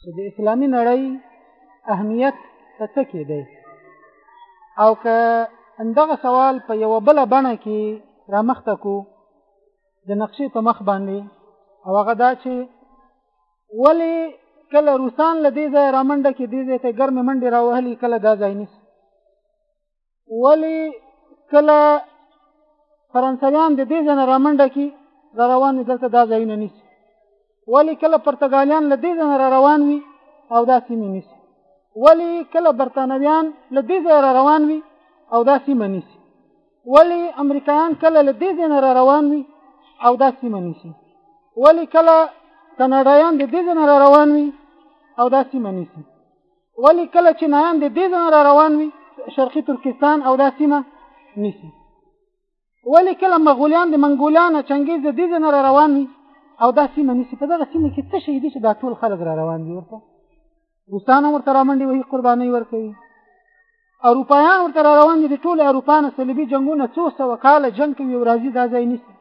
چې د اسلامي نړۍ اهمیت په څه کې دی او که همدغه سوال په یوه بله بڼه کې رامخته کو د نقشې په مخ باندې او هغه دا چې ولې کله روسان له دې ځای رامنډه کې دې ځای ته ګرمې منډې راوهلي کله دا ځای نیسي ولی کله فرانسویان د دې ځنه رامنډه کی را روان وي دلته دا ځایونه نیسي ولی کله پرتګالیان له دې ځنه را روان وي او دا سیمه نیسي ولی کله برتانویان له دې ځای را روان وي او دا سیمه نیسي ولی امریکایان کله له دې ځای را روان وي او دا سیمه نیسي ولی کله کاناډایان د دې ځای را روان وي او دا سیمه نیسي ولی کله چې نایان د دې ځنه را روان وي شرقي ترکستان او دا سیمه نیسي ولی کله مغولیان د منګولیان چنګیز د دې ځنه را روان وي او دا سیمه نیسي په دغه سیمه کې څه شي دي چې دا ټول خلک را روان دي ورته روسان هم ورته رامنډي وهي قربانۍ ورکوي اروپایان ورته را روان دي د ټولو اروپا نه صلیبي جنګونه څو سوه کاله جنګ کوي او راځي دا ځای نیسي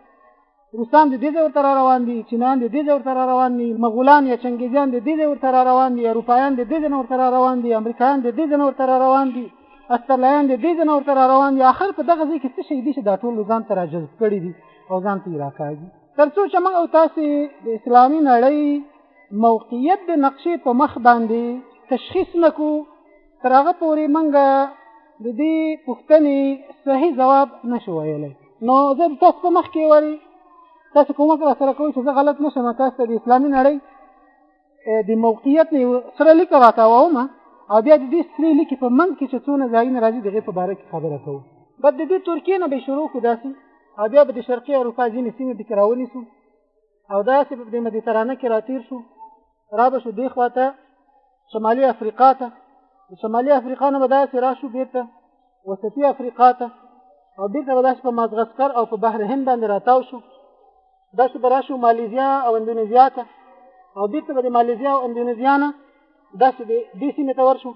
روسان د دې ځای ورته را روان دي چینان د دې ځای ورته را روان دي مغولان یا چنګیزیان د دې ځای ورته را روان دي اروپایان د دې ځای نه ورته را روان دي امریکایان د دې ځای نه ورته را روان دي استرلیان د دې ځای نه ورته را روان دي اخر په دغه ځای کې څه شی دي چې دا ټول ځان ته را جذب کړي دي او ځان ته یې راکاږي تر څو چې موږ او تاسو د اسلامي نړۍ موقعیت د نقشې په مخ باندې تشخیص نکو تر هغه پورې موږ د دې پوښتنې صحیح ځواب نشو ویلی نو زه تاسو ته مخکې وایي تاسو کومک را سره کوئ چې زه غلط نه شم تاسو ته د اسلامي نړۍ د موقعیت نه سره لیکه راکاوم او بیا د دې سرې لیکې په منځ کې چې څونه ځایونه راځي د هغې په باره کې خبره کوو بد د دې ترکیې نه به شروع کړو داسې او بیا به د شرقي اروپا ځینې سیمې پکې راونیسو او داسې په دې مدیترانه کې راتیر شو را به شو دې خوا ته شمالي افریقا ته د شمالي افریقا نه به داسې را شو بېرته وسطي افریقا ته او بېرته به داسې په مازغسکر او په بحر هند باندې راتاو شو داسې به را شو مالیزیا او اندونیزیا ته او بېرته به د مالیزیا او اندونیزیا نه داسې د دې سیمې ته ورشو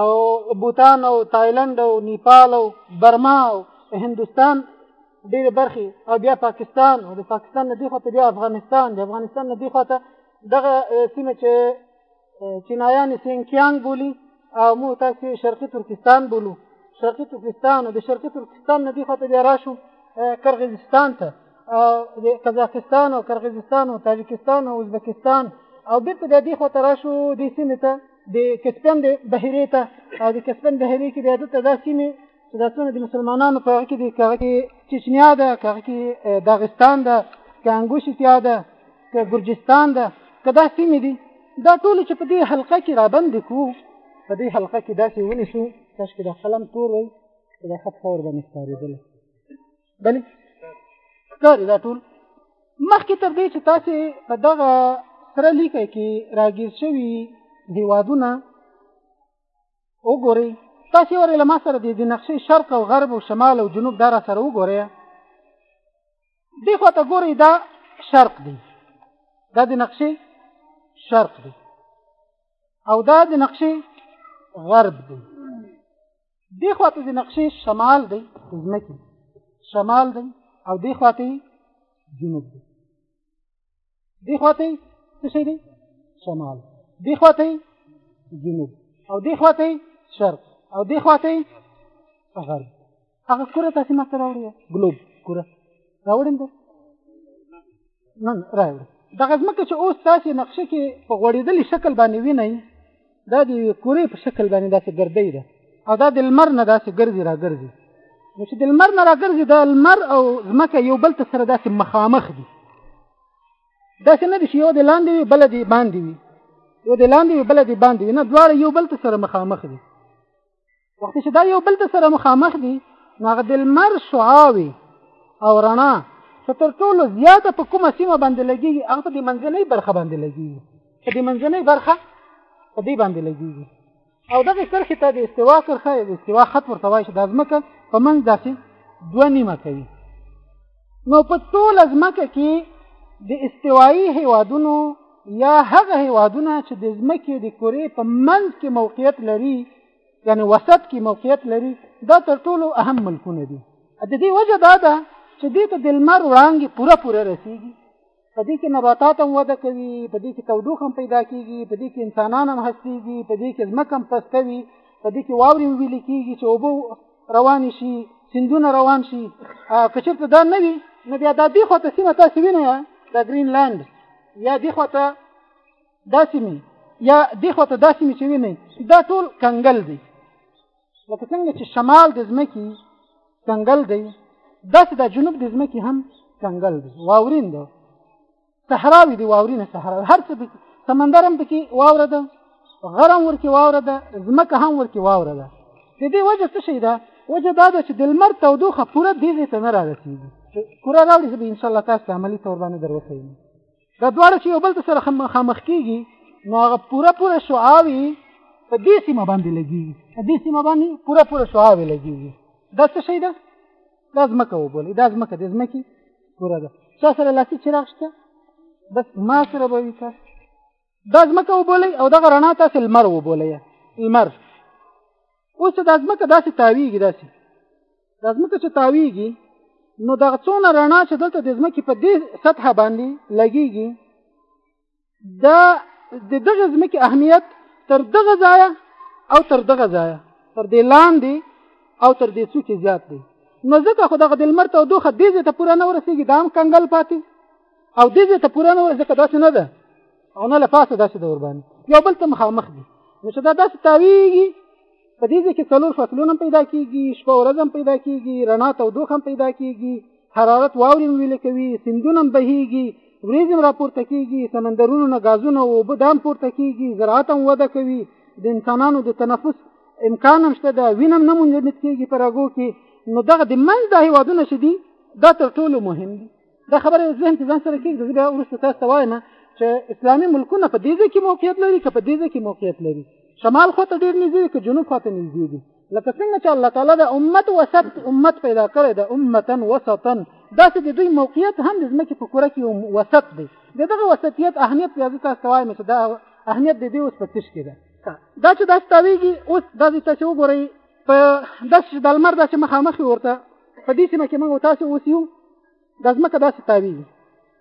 او بوتان او تایلند او نیپال او برما او هندوستان ډېرې برخې او بیا پاکستان او د پاکستان نه دې خوا ته بیا افغانستان د افغانستان نه دې خوا ته دغه سیمه چې چینایان یې سینکیانګ بولي او موږ تاسې شرقي ترکستان بولو شرقي ترکستان او د شرقي ترکستان نه دې خوا ته بیا راشو کرغزستان ته د قزاقستان او کرغزستان او تاجکستان او ازبکستان او بیرته بیا دې خوا ته راشو دې سیمې ته د کسپین د بحیرې ته او د کسپین بحیرې کې بیا دلته دا سیمې چې دا څونه د مسلمانانو په هغه کې دي که هغه کې چچنیا ده که هغه کې داغستان ده که انګوشتیا ده که ګرجستان ده که دا سیمې دي دا ټول چې په دې حلقه کې رابند کړو په دې حلقه کې داسې ونیسو کاش کې دا قلم تور وای چې دا خط خور باندې ښکارېدل بلې ښکاري دا ټول مخکې تر دې چې تاسې په دغه سره لیکه کې راګیر شوي هیوادونه وګورئ تاسو ورې له ما سره د دې نقشې شرق او غرب او شمال او جنوب دره سره وګورئ دې خواته ګورئ دا شرق دی دا د نقشې شرق دی او دا د نقشې غرب دی دې خواته د نقشې شمال دی د ځمکې شمال دی او دې خواته جنوب دی دی خواته څه شي دی شمال دی خواته جنوب او دی خواته شرق او دی خواته غرب هغه کره تاسو ما سره وړي ګلوب کره راوړم ده نن راوړم دغه ځمکه چې اوس تاسو نقشه کې په غوړېدلې شکل باندې وینئ دا د یوې کورې په شکل باندې داسې ګردۍ ده او دا د لمر نه داسې ګرځي را ګرځي نو چې د لمر نه را ګرځي دا لمر او ځمکه یو بل ته سره داسې مخامخ دي داسې نه دي چې یو د لاندې وي بله د باندې وي یو د لاندې وي بله د باندې وي نه دواړه یو بل ته سره مخامخ دي وخت چې دا یو بل ته سره مخامخ دي نو هغه د لمر شعاوي او رڼا چې تر ټولو زیاته په کومه سیمه باندې لګېږي هغه په دې منځنۍ برخه باندې لګېږي په دې منځنۍ برخه په دې باندې لګېږي او دغه کرښې ته د استوا کرښه د استوا خط ورته وایي چې د ځمکه په منځ داسې دوه نیمه کوي نو په ټول ځمکه کې د استوایی هیوادونو یا هغه هیوادونه چې د ځمکې د کورې په منځ کې موقعیت لري یعنی وسط کې موقعیت لري دا تر ټولو اهم ملکونه دي د دې وجه دا ده چې دې ته د لمر وړانګې پوره پوره رسیږي په دې کې نباتات هم وده کوي په دې کې تودوخه هم پیدا کیږي په دې کې انسانان هم هستېږي په دې کې ځمکه هم پسته وي په دې کې واورې هم ویلې کیږي چې اوبه روانې شي سیندونه روان شي که چېرته دا نه وي نو بیا دا دې خوا ته سیمه تاسې وینئ د ګرینلنډ یا دې خوا ته دا سیمې یا دې خوا ته دا سیمې چې وینئ دا ټول کنګل دی لکه څنګه چې شمال د ځمکې کنګل دی داسې د جنوب د ځمکې هم کنګل دی واورین دی صحراوي دی واورینه صحرا هر څه پکې سمندر هم پکې واوره ده غرم ورکې واوره ده ځمکه هم ورکې واوره ده د دې وجه څه شي ده وجه دا ده چې د لمر تودوخه پوره دې ته نه رارسېږي چې پوره راوړي زه به انشاءالله تاسو عملي تور باندې در وښیم دا دواړه چې یو بل سره مخامخ کیږي نو هغه پوره پوره شعاوي په دې سیمه باندې لګیږي په دې سیمه باندې پوره پوره شعاوي لګیږي دا څه شی ده دا ځمکه وبولي دا ځمکه د ځمکې پوره ده چا سره لاسي چراغ شته بس ما سره به وي تاسو دا ځمکه وبولئ او دغه رڼا تاسې لمر وبولئ لمر اوس چې دا ځمکه داسې تاویږي داسې دا ځمکه چې تاویږي نو دغه څونه رڼا چې دلته د ځمکې په دې سطحه باندې لګیږي دا د دغه ځمکې اهمیت تر دغه ځایه او تر دغه ځایه تر دې لاندې او تر دې څوکې زیات دی نو ځکه خو دغه د لمر تودوخه دې ځای ته پوره نه ورسېږي دا هم کنګل پاتې او دې دې ته پوره نه وای ځکه داسې نه ده او نه له پاسه داسې دور باندې یو بل ته مخامخ دي نو چې دا داسې تاویږي په دې ځای کې څلور فصلونه پیدا کیږي شپه ورځ هم پیدا کیږي رڼا تودوخه هم پیدا کیږي حرارت واورې هم ویلې کوي سیندونه هم بهیږي وریځې هم راپورته کیږي سمندرونو نه ګازونه او اوبه دام پورته کیږي زراعت هم وده کوي د انسانانو د تنفس امکان هم شته د وینم نه منجمد کیږي په رګو کې نو دغه د منځ دا هیوادونه چې دي دا تر ټولو مهم دي دا خبره یو ذهن کې ځان سره کېږدي زه بیا وروسته تاسو ته وایم چې اسلامي ملکونه په دې ځای کې موقعیت لري که په دې ځای کې موقعیت لري شمال خواته ډېر نږدې دي که جنوب خواته نږدې دي لکه څنګه چې الله تعالی د امت وسط امت پیدا کړی د امتا وسطا داسې د دوی موقعیت هم د ځمکې په کره کې وسط دی د دغه وسطیت اهمیت بیا زه تاسو ته وایم چې دا اهمیت د دې اوس په تش کې ده دا چې داسې تاویږي اوس دا چې تاسو وګورئ په داسې د لمر داسې مخامخ ورته په دې سیمه کې موږ تاسو اوس یو دا ځمکه داسې تاویږي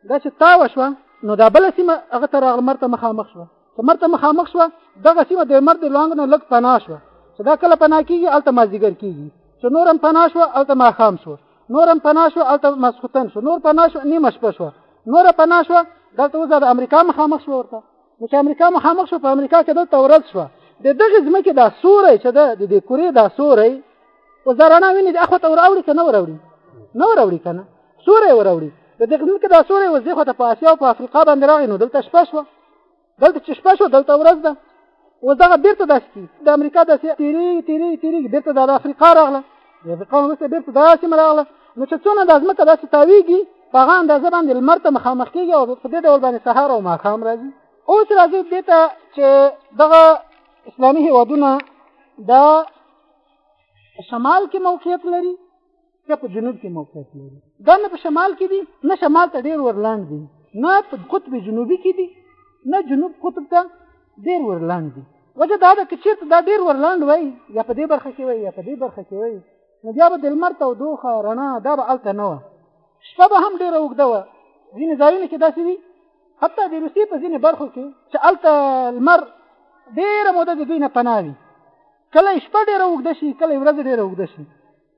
دا چې تاوه شوه نو دا بله سیمه هغه ته راغله مرته مخامخ شوه چې مرته مخامخ شوه دغه سیمه د مرد لوانګ نه لږ پناه شوه چې دا کله پناه کېږي هلته مازدیګر کېږي چې نور هم پناه شوه هلته ماښام شوه نور هم پناه شوه هلته ماسخوتن شو نور پناه شوه نیمه شپه شوه نوره پناه شوه دلته اوس د امریکا مخامخ شوه ورته نو چې امریکا مخامخ شوه په امریکا کې دلته ورځ شوه د دغې ځمکې دا سوری چې ده د دې کورې دا سوری او دا رڼا ویني د اخوته وراوړي که نه وراوړي نه وراوړي که نه سوری وراوړي د دې ځمکې دا سوری اوس دې خو ته په اسیا او په افریقا باندې راغی نو دلته شپه شوه دلته چې شپه شوه دلته ورځ ده اوس دغه بېرته داسې کي د امریکا داسې تېرېږي تېرېږي تېرېږي بېرته دا د افریقا راغله د افریقا وروسته بېرته دا سیمه راغله نو چې څونه دا ځمکه داسې تاویږي په هغه اندازه باندې لمر ته مخامخ کېږي او په دې ډول باندې سهار او ماښام راځي اوس راځي دې ته چې دغه اسلامي هېوادونه دا په شمال کې موقعیت لري یا په جنوب کې موقعیت لري دا نه په شمال کې دي نه شمال ته ډیر ورلاند دي نه په قطب جنوبي کې دي نه جنوب قطب ته ډیر ورلاند دي وجه دا ده چې چیرته دا ډیر ورلاند وای یا په دې برخه کې وای یا په دې برخه کې وای نو بیا به د لمر تودوخه رڼا دا به هلته نه وه شپه به هم ډېره اوږده وه ځینې ځایونه کې داسې دي حتی د روسیې په ځینې برخو کې چې هلته لمر ډېره موده د دوی نه پناه وي کله شپه ډیره اوږده شي کله ورځ ډیره اوږده شي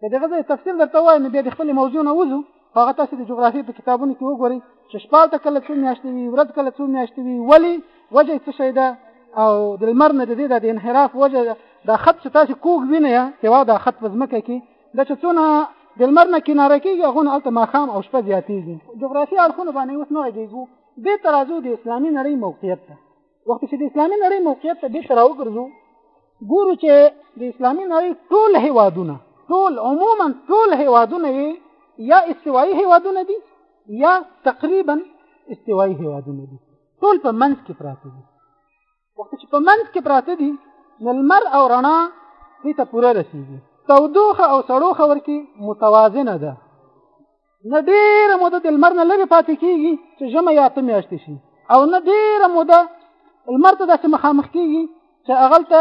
که دغه ځای تفصیل درته وایم نو بیا د خپلې موضوع نه وځو خو هغه تاسو د جغرافیې په کتابونو کې وګورئ چې شپه هلته کله څو میاشتې وي ورځ کله څو میاشتې وي ولې وجه یې څه شی ده او د لمر نه د دې د انحراف وجه ده دا خط چې تاسو کوږ وینئ هوا دا خط په ځمکه کې دا چې څونه د لمر نه کناره کېږي هغه نه هلته ماښام او شپه زیاتېږي جغرافي اړخونه باندې اوس نه غږېږو بېرته راځو د اسلامي نړۍ موقعیت ته وخت چې د اسلامي نړۍ موقعیت ته بیرته راوګرځو ګورو چې د اسلامي نړۍ ټول هیوادونه ټول عموما ټول هیوادونه یې یا استوایي هیوادونه دي یا تقریبا استوایي هیوادونه دي ټول په منځ کې پراته دي وخت چې په منځ کې پراته دي نو لمر او رڼا دې ته پوره رسیږي تودوخه او سړوخه ورکی متوازنه ده نه ډېره موده د لمر نه لرې پاتې کېږي چې ژمی یا اته میاشتې شي او نه ډېره موده لمر ته داسې مخامخ کېږي چې هغلته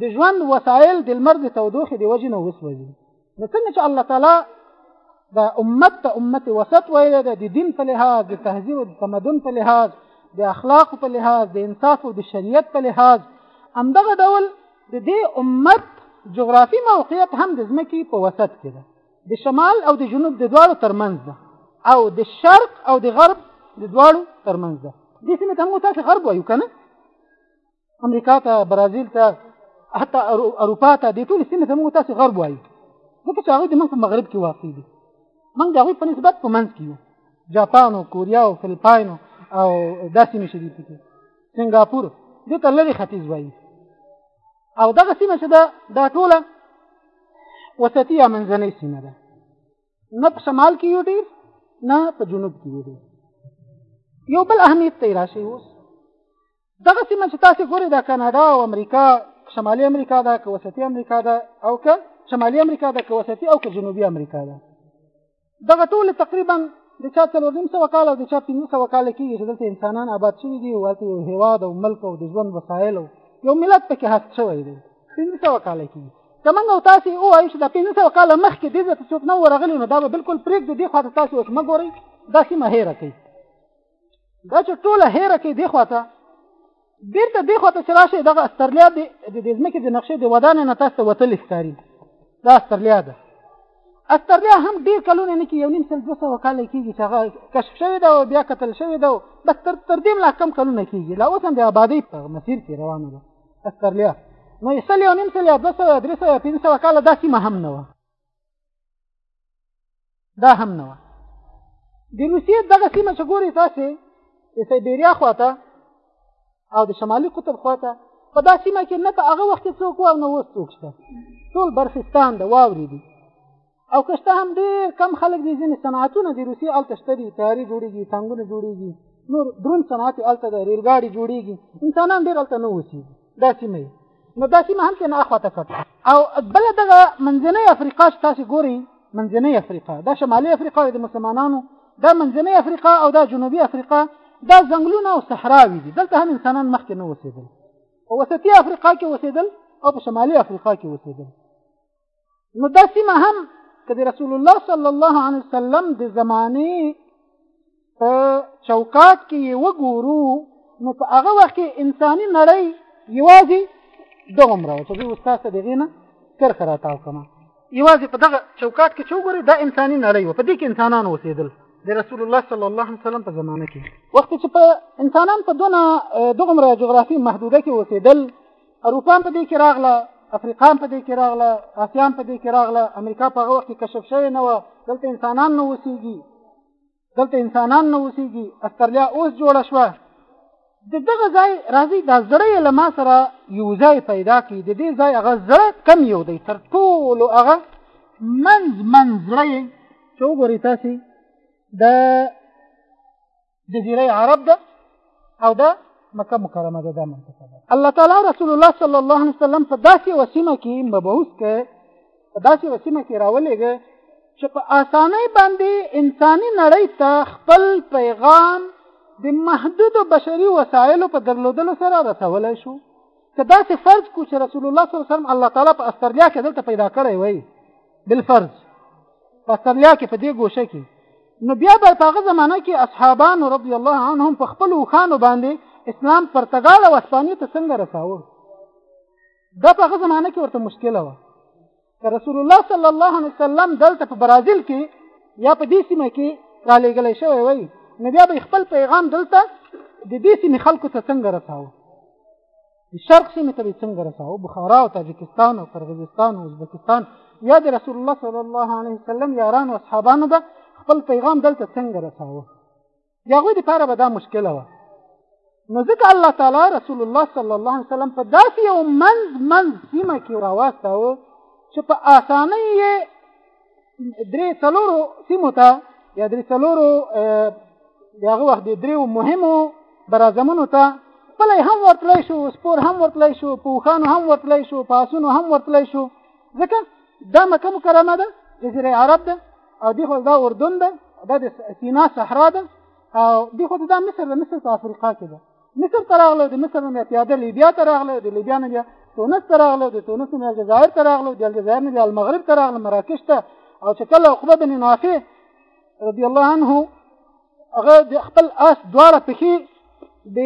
د ژوند وسایل د لمر د تودوخې د وجې نه وسوځي نو څنګه چې الله تعالی د امت ته امت وسط ویلی ده د دین په لحاظ د تهذیب او د تمدن په لحاظ د اخلاق په لحاظ د انصاف او د شریعت په لحاظ همدغه ډول د دې امت جغرافي موقعیت هم د ځمکې په وسط کې ده د شمال او د جنوب د دواړو ترمنځ ده او د شرق او د غرب د دواړو ترمنځ ده دې سیمه ته موږ تاسو غرب وایو کنه امریکا ته برازیل ته حتی اروپا ته د ټول سیمه ته موږ تاسو غرب وایو ځکه چې هغه د موږ په مغرب کې واقع دي موږ د هغوی په نسبت په منځ کې یو جاپان او کوریا او فلپاین او داسې مشري پکې سنگاپور دې ته لري ختیځ وایي او دغه سیمه چې ده دا ټوله وسطي یا منځنۍ سیمه ده نه په شمال کې یو ډېر نه په جنوب کې یو ډېر یو بل اهمیت ته راشي اوس دغه سیمه چې تاسو ګورئ دا کاناډا او امریکا شمالي امریکا ده که وسطي امریکا ده او که شمالي امریکا ده که وسطي او که جنوبي امریکا ده دغه ټول تقریبا د چا څلور نیم سوه کاله او د چا پنځه سوه کاله کېږي چې دلته انسانان آباد شوي دي او هلته یو هېواد او ملک او د ژوند وسایل او یو ملت پکې هست شوی دی پنځه سوه کاله کېږي که موږ او تاسې ووایو چې دا پنځه سوه کاله مخکې دې ځای ته څوک نه ورغلي نو دا به بلکل پرېږدو دې خوا ته تاسې اوس مه ګورئ دا سیمه هېره کوي دا چې ټوله هېره کې دی خواته بیرته دی خواته چې راشي دغه استرلیا د د ځمکې د نقشې د ودانې نه تاسو وتل ښکاری دا استرلیا ده استرلیا هم ډیر کلونه نه کې یو نیم سل دوه سوه کاله کېږي چې هغه کشف شوې ده او بیا کتل شوې ده بس تر تر دې لا کم کلونه کېږي لا اوس هم د آبادۍ په مسیر کې روانه ده استرلیا نو یې سل یو نیم سل یا دوه سوه درې سوه پنځه سوه کاله دا سیمه هم نه وه دا هم نه و د روسیې دغه سیمه چې ګوري تاسو د سایبیریا خواته او د شمالي قطب خواته په دا سیمه کې نه په هغه وخت کې څوک و نه اوس څوک شته ټول برخستان د واورې دي او کشته هم ډېر کم خلک دي ځینې صنعتونه د روسیې هلته شته دي تیارې جوړېږي ټانګونه جوړېږي نور درون صنعت هلته د ریلګاډي جوړېږي انسانان ډېر هلته نه اوسېږي دا سیمه نو دا سیمه هم تنه اخواته کړ او بل دغه منځنۍ افریقا چې تاسو ګوري منځنۍ افریقا دا شمالي افریقا د مسلمانانو دا منځنۍ افریقا او دا جنوبي افریقا دا ځنګلونه او صحراوي دي دلته هم انسانان مخکې نه اوسېدل او وسطي افریقا کې اوسېدل او په شمالي افریقا کې اوسېدل نو دا سیمه هم که د رسول الله صلی الله علیه وسلم د زمانې په چوکات کې یې وګورو نو په هغه وخت کې انساني نړۍ یوازې دغومره وه چې زه اوس تاسو د هغې نه کرښه راتاو کړم یوازې په دغه چوکات کې چې وګورئ دا انساني نړۍ وه په دې کې انسانان اوسېدل د رسول الله صلی الله علیه وسلم په زمانه کې وخت چې په انسانان په دونه دغومره جغرافي محدوده کې اوسېدل اروپا په دې کې راغله افریقا په دې کې راغله آسیا په دې کې راغله امریکا په هغه وخت کې کشف شوی نه و دلته انسانان نه اوسېږي دلته انسانان نه اوسېږي استرالیا اوس جوړه شوه د دغه ځای راځي دا زړه یې له ما سره یو ځای پیدا کړي د دې ځای هغه زړه کم یو دی تر ټولو هغه منځ منځ زړه یې چې وګورئ تاسې د جزیره عرب ده او دا مکه مکرمه ده دا منطقه ده الله تعالی رسول الله صلی الله علیه وسلم په داسې وسیمه کې مبعوث کړ په داسې وسیمه کې راولېږه چې په اسانۍ باندې انساني نړۍ ته خپل پیغام د محدودو بشري وسایلو په درلودلو سره رسولی شو که داسې فرض کو چې رسول الله صلی الله علیه وسلم الله تعالی په استرلیا کې دلته پیدا کړی وای بالفرض په استرلیا کې په دې ګوشه کې نو بیا به په هغه زمانه کې اصحابان رضی الله عنهم په خپل وخانو باندې اسلام پرتګال او اسپانیا ته څنګه رساوه دا په هغه زمانه کې ورته مشکله وه که رسول الله صلی الله علیه وسلم دلته په برازیل کې یا په دې سیمه کې را لېږلی شوی وای نو بیا به خپل پیغام دلته د دې سیمې خلکو ته څنګه رساوه د شرق سیمې ته به څنګه رساو بخارا او تاجکستان او قرغیزستان او ازبکستان یا د رسول الله صلی الله علیه وسلم یاران او اصحابانو به خپل پیغام دلته څنګه رساوه د هغوی دپاره به دا مشکله وه نو ځکه الله تعالی رسول الله صلی الله علیه وسلم په داسې یو منځ منځ سیمه کې راواستاوه چې په اسانۍ یې درې څلورو سیمو ته یا درې څلورو دغه وخت د دریو مهمو برازمونو ته خپل هم ورتلای شو سپور هم ورتلای شو پوخانو هم ورتلای شو پاسونو هم ورتلای شو ځکه دا مکه مکرمه ده جزیره عرب ده او دی خو دا اردن ده دا د سینا صحرا ده او دی خو دا مصر ده مصر په افریقا کې ده مصر ته راغله د مصر نه پیاده لیبیا ته راغله د لیبیا نه بیا تونس ته راغله د تونس نه الجزایر ته راغله د الجزایر نه بیا المغرب ته راغله مراکش ته او چې کله عقبه بن نافع رضی الله عنه هغه د خپل آس دواړه پښې د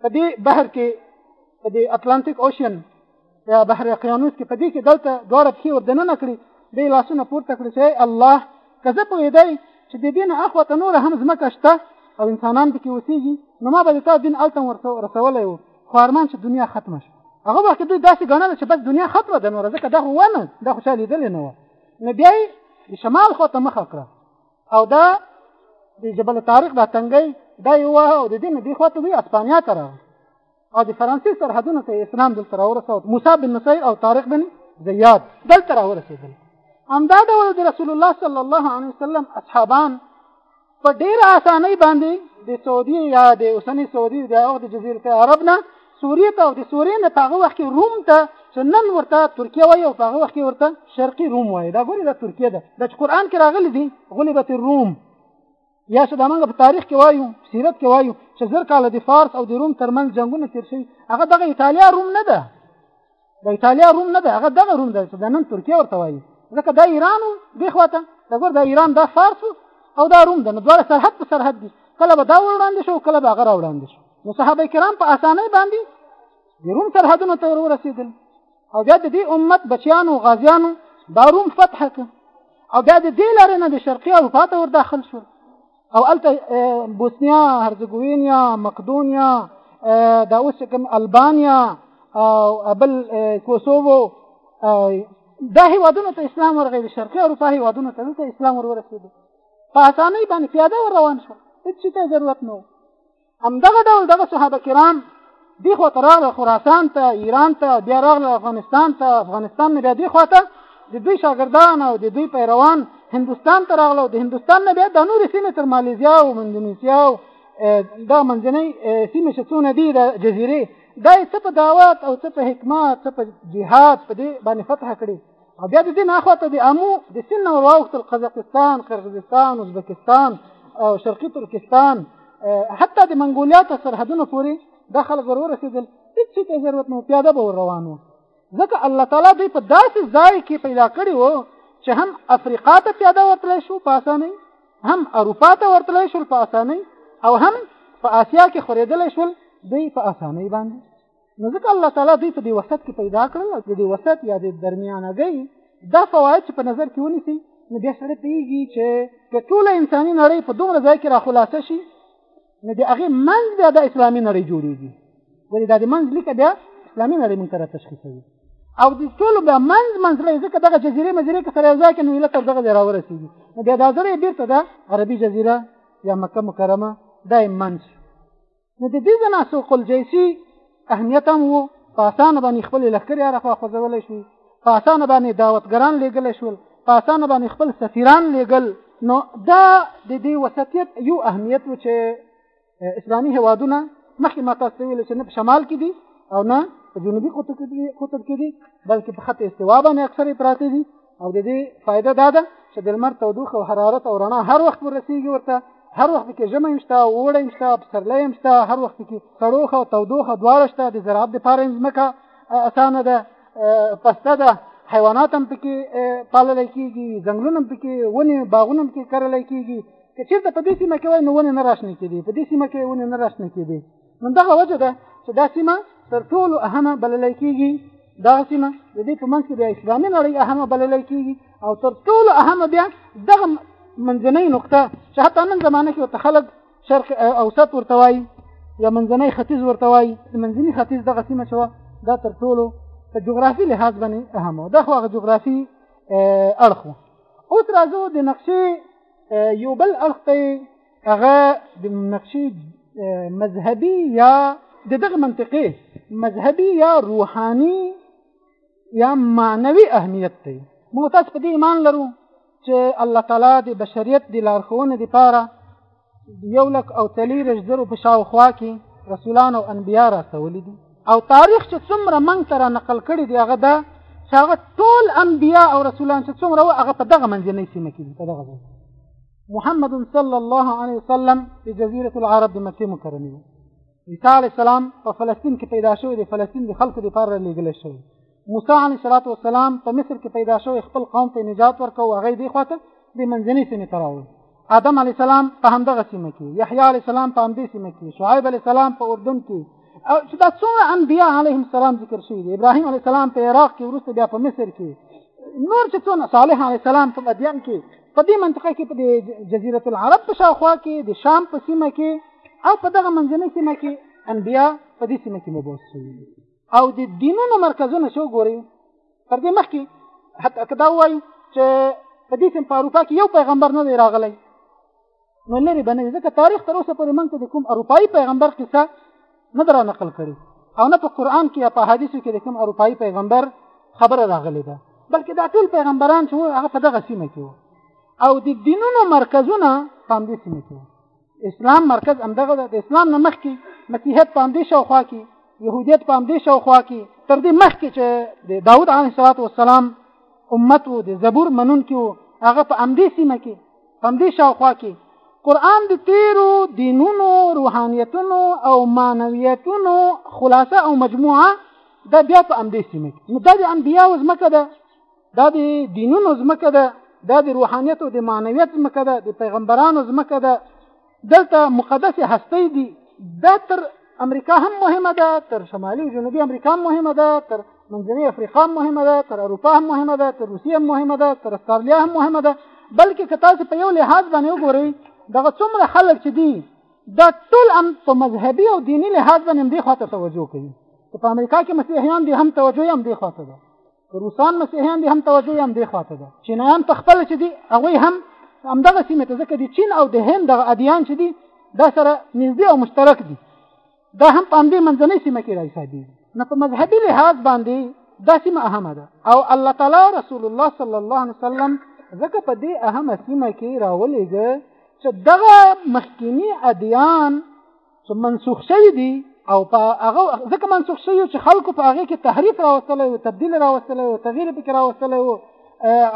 په دې بحر کې په دې اتلانتیک اوشن یا بحر اقیانوس کې په دې کې دلته دواړه پښې ور دننه کړي دې لاسونه پورته کړي چې الله که زه پوهېدی چې د دین اخوا ته نور هم ځمکه شته او انسانان پکې اوسېږي نو ما به د تا دین هلته ورته رسولی و خو ارمان چې دنیا ختمه شي هغه وخت دوی داسې ګڼله چې بس دنیا ختمه ده نوره ځکه دا خو ونه دا خو چا لیدلې نه وه نو بیا یې د شمال خوا ته مخه کړه او دا د جبل طارق دا تنګی دا یې ووهه او د دې نه دې خوا ته دوی اسپانیا ته راغله او د فرانسې سرحدونو ته اسلام دلته راورسول موسی بن نصیر او طارق بن زیاد دلته راورسېدل همدا ډول د رسول الله صلی الله علیه وسلم اصحابان په ډیره اسانۍ باندې د سعودي یا د اوسنۍ سعودي د هغه د جزیره عرب نه سوریه ته او د سوریې نه په هغه وخت کې روم ته چې نن ورته ترکیه وایي او په هغه وخت کې ورته شرقي روم وایي دا ګوري دا ترکیه ده د قرآن کې راغلي دي غلبت الروم یا چې دا موږ په تاریخ کې وایو سیرت کې وایو چې زر کاله د فارس او د روم ترمنځ جنگونه تیر شوي هغه دغه ایتالیا روم نه ده د ایتالیا روم نه ده هغه دغه روم ده چې د نن ترکیه ورته وایي ځکه دا ایران و دې خواته د ګور د ایران دا فارس او دا روم ده نو دواړه سرحد په سرحد دي کله به دا وړاندې شو کله به هغه راوړاندې شو نو صحابه کرام په اسانۍ باندې د روم سرحدونو ته ورسېدل او بیا د دې امت بچیانو غازیانو دا روم فتح کړ او بیا د دې لارې نه د شرقي اروپا ته ور داخل شول او هلته بوسنیا هرزګوینیا مقدونیا دا اوس کوم البانیا او بل کوسوو دا هیوادونو ته اسلام ورغی د شرقي اروپا هیوادونو ته دلته اسلام ورورسېد په اسانۍ باندې پیاده ور روان شو هېڅ شي ته ضرورت نه همدغه ډول دغه صحابه کرام دی خو ته راغله خراسان ته ایران ته بیا راغله افغانستان ته افغانستان نه بیا دی خو ته د دوی شاګردان او د دوی پیروان هندستان ته راغله د هندستان نه بیا د نورې سیمې تر مالیزیا او اندونیسیا او دا منځنۍ سیمې چې څونه دي د جزیرې دا یې څه په دعوت او څه په حکمت څه په جهاد په دې باندې فتح کړي او بیا د دې نه اخواته د امو د سن او واوښتل قزاقستان قرغیزستان ازبکستان او شرقي ترکستان حتی د منګولیا تر سرحدونو پورې دا خلک ور ورسېدل هېڅ شي ته ضرورت نه پیاده به ور روان وو ځکه الله تعالی دوی په داسې ځای کې پیدا کړي وو چې هم افریقا ته پیاده ورتلی شو په اسانۍ هم اروپا ته ورتلی شول په اسانۍ او هم په آسیا کې خورېدلی شول دوی په اسانۍ باندې نو ځکه الله تعالی دوی په دې وسط کې پیدا کړل او دې وسط یا دې درمیانګۍ دا فواید چې په نظر کې ونیسي نو بیا سړی پوهېږي چې که ټوله انساني نړۍ په دومره ځای کې راخلاصه شي نو د هغې منځ بیا د اسلامي نړۍ جوړېږي ولې دا د منځ لیکه بیا اسلامي نړۍ مونږ ته را تشخیصوي او د ټولو بیا منځ منځلې ځکه دغه جزیرې مزیرې که سره یو ځای کې نو ایله تر دغه ځای راورسېږي نو بیا دا زړه یې بېرته ده عربي جزیره یا مکه مکرمه دا یې منځ نو د دې ځنا سوق الجیسی اهمیت هم وو په اسانه باندې خپل لښکرې هره خوا خوځولی شي په اسانه باندې دعوتګران لېږلی شول په اسانه باندې خپل سفیران لېږل نو دا د دې وسطیت یو اهمیت و چې اسلامي هوادونه مخکې ما تاسو ویل چې نه په شمال کې دي او نه په جنوبي قطب کې دي بلکې په خط استوا باندې اکثره پراته دي او د دې فائدہ دا ده چې د لمر تودوخه او حرارت او رڼا هر وخت ورسیږي ورته هر وخت کې ژمی شته اوړی شته پسرلی شته هر وخت کې سړوخه او تودوخه دواړه شته د زراعت لپاره ځمکه اسانه ده پسته ده حیوانات هم پکې پالل کېږي ځنګلونه هم پکې ونې باغونه هم پکې کرل کېږي که چېرته په دې سیمه کې وای نو ونې نه راشنې کېدې په دې سیمه کې ونې نه راشنې کېدې من دغه وجه ده چې دا سیمه تر ټولو اهمه بللی کېږي دا سیمه د دې په منځ کې بیا اسلامي نړۍ اهمه بللی کېږي او تر ټولو اهمه بیا دغه منځنۍ نقطه چې حتی نن زمانه کې ورته خلک شرق اوسط ورته وایي یا منځنۍ ختیځ ورته وایي د منځني ختیځ دغه سیمه چې وه دا تر ټولو په جغرافي لحاظ باندې اهم و دا خو هغه جغرافي اړخ و اوس راځو د نقشې یو بل اړخ ته هغه د نقشي مذهبي یا د دغه منطقې مذهبي یا روحاني یا معنوي اهمیت دی موږ تاسو په دې ایمان لرو چې الله تعالی د بشریت د لارښوونې لپاره یو لک او څلېرش زرو په شاوخوا کې رسولان او انبیا راستولي دي او تاریخ چې څومره موږ ته را نقل کړي دی هغه ده چې هغه ټول انبیا او رسولان چې څومره وو هغه په دغه منځنۍ سیمه کې دي په دغه ځای محمد صلی الله علیه وسلم د جزیره العرب د مکې مکرمې وو عیسی علیه السلام په فلسطین کې پیدا شوی د فلسطین د خلکو لپاره لېږلی شوی موسی علیه السلام والسلام په مصر کې پیدا شوی خپل قوم ته نجات ورکوه هغه دی خواته د منځنۍ سیمې ته راوړ آدم علیه السلام په همدغه سیمه کې یحیی علیه السلام په همدې سیمه کې شعیب علیه السلام په اردن کې او چې دا څومره انبیا علیهم السلام ذکر شوي دي ابراهیم علیه السلام په عراق کې وروسته بیا په مصر کې نور چې څونه صالح علیه السلام په مدین کې په دې منطقه کې په جزیره العرب په شاوخوا کې د شام په سیمه کې او په دغه منځنۍ سیمه کې انبیا په دې سیمه کې مبعوث شوي او د دینونو مرکزونه شو ګوري تر دې مخکې حتی کدا وایي چې په دې سم په اروپا کې یو پیغمبر نه دی راغلی نو لري بنه ځکه تاریخ تر اوسه پورې موږ ته د کوم اروپאי پیغمبر قصه نه درا نقل کړي او نه په قران کې یا په حدیثو کې د کوم اروپאי پیغمبر خبره راغلې ده بلکې دا ټول پیغمبران چې هغه په دغه سیمه کې او د دینونو مرکزونه په دې سیمه کې اسلام مرکز همدغه د اسلام نه مخکې مسیحیت په دې شاوخوا کې يهودیت په دې شاوخوا کې تر دې مخکې چې د داوود علیه السلام امت وو د زبور منون کې هغه په دې سیمه کې همدې شاوخوا کې قرآن د تیرو دینونو روحانیتونو او معنویتونو خلاصه او مجموعه دا بیا په همدې سیمه کې نو دا د انبیاو ځمکه ده دا د دینونو ځمکه ده دا د روحانیت او د معنویت ځمکه ده د پیغمبرانو ځمکه ده دلته مقدس هستی دي دا تر امریکا هم مهمه ده تر شمالي او جنوبي امریکا هم مهمه ده تر منځنۍ افریقا هم مهمه ده تر اروپا هم مهمه ده تر روسیې هم مهمه ده تر استرالیا هم مهمه ده بلکې که تاسو په یو لحاظ باندې وګورئ دغه څومره خلک چې دي دا ټول هم په مذهبي او دیني لحاظ باندې هم دې خواته توجه کوي په امریکا کې مسیحیان دي هم توجه هم دې خواته ده روسان مسیحیان دي هم توجه هم دی خواته ده چینایان په خپل چې دي هغه هم همدغه سیمه ته ځکه دي چین او د هند دغه ادیان چې دي دا سره نږدې او مشترک دي دا هم په همدې منځنۍ سیمه کې راځي دي نه په مذهبي لحاظ باندې دا سیمه اهمه ده او الله تعالی رسول الله صلی الله علیه وسلم ځکه په دې اهمه سیمه کې راولېږه چې دغه مخکینی ادیان چې منسوخ شوی دی او په هغه ځکه منسوخ شوی چې خلکو په هغه کې تحریف راوستلی او تبدیل راوستلی او تغییر پکې راوستلی او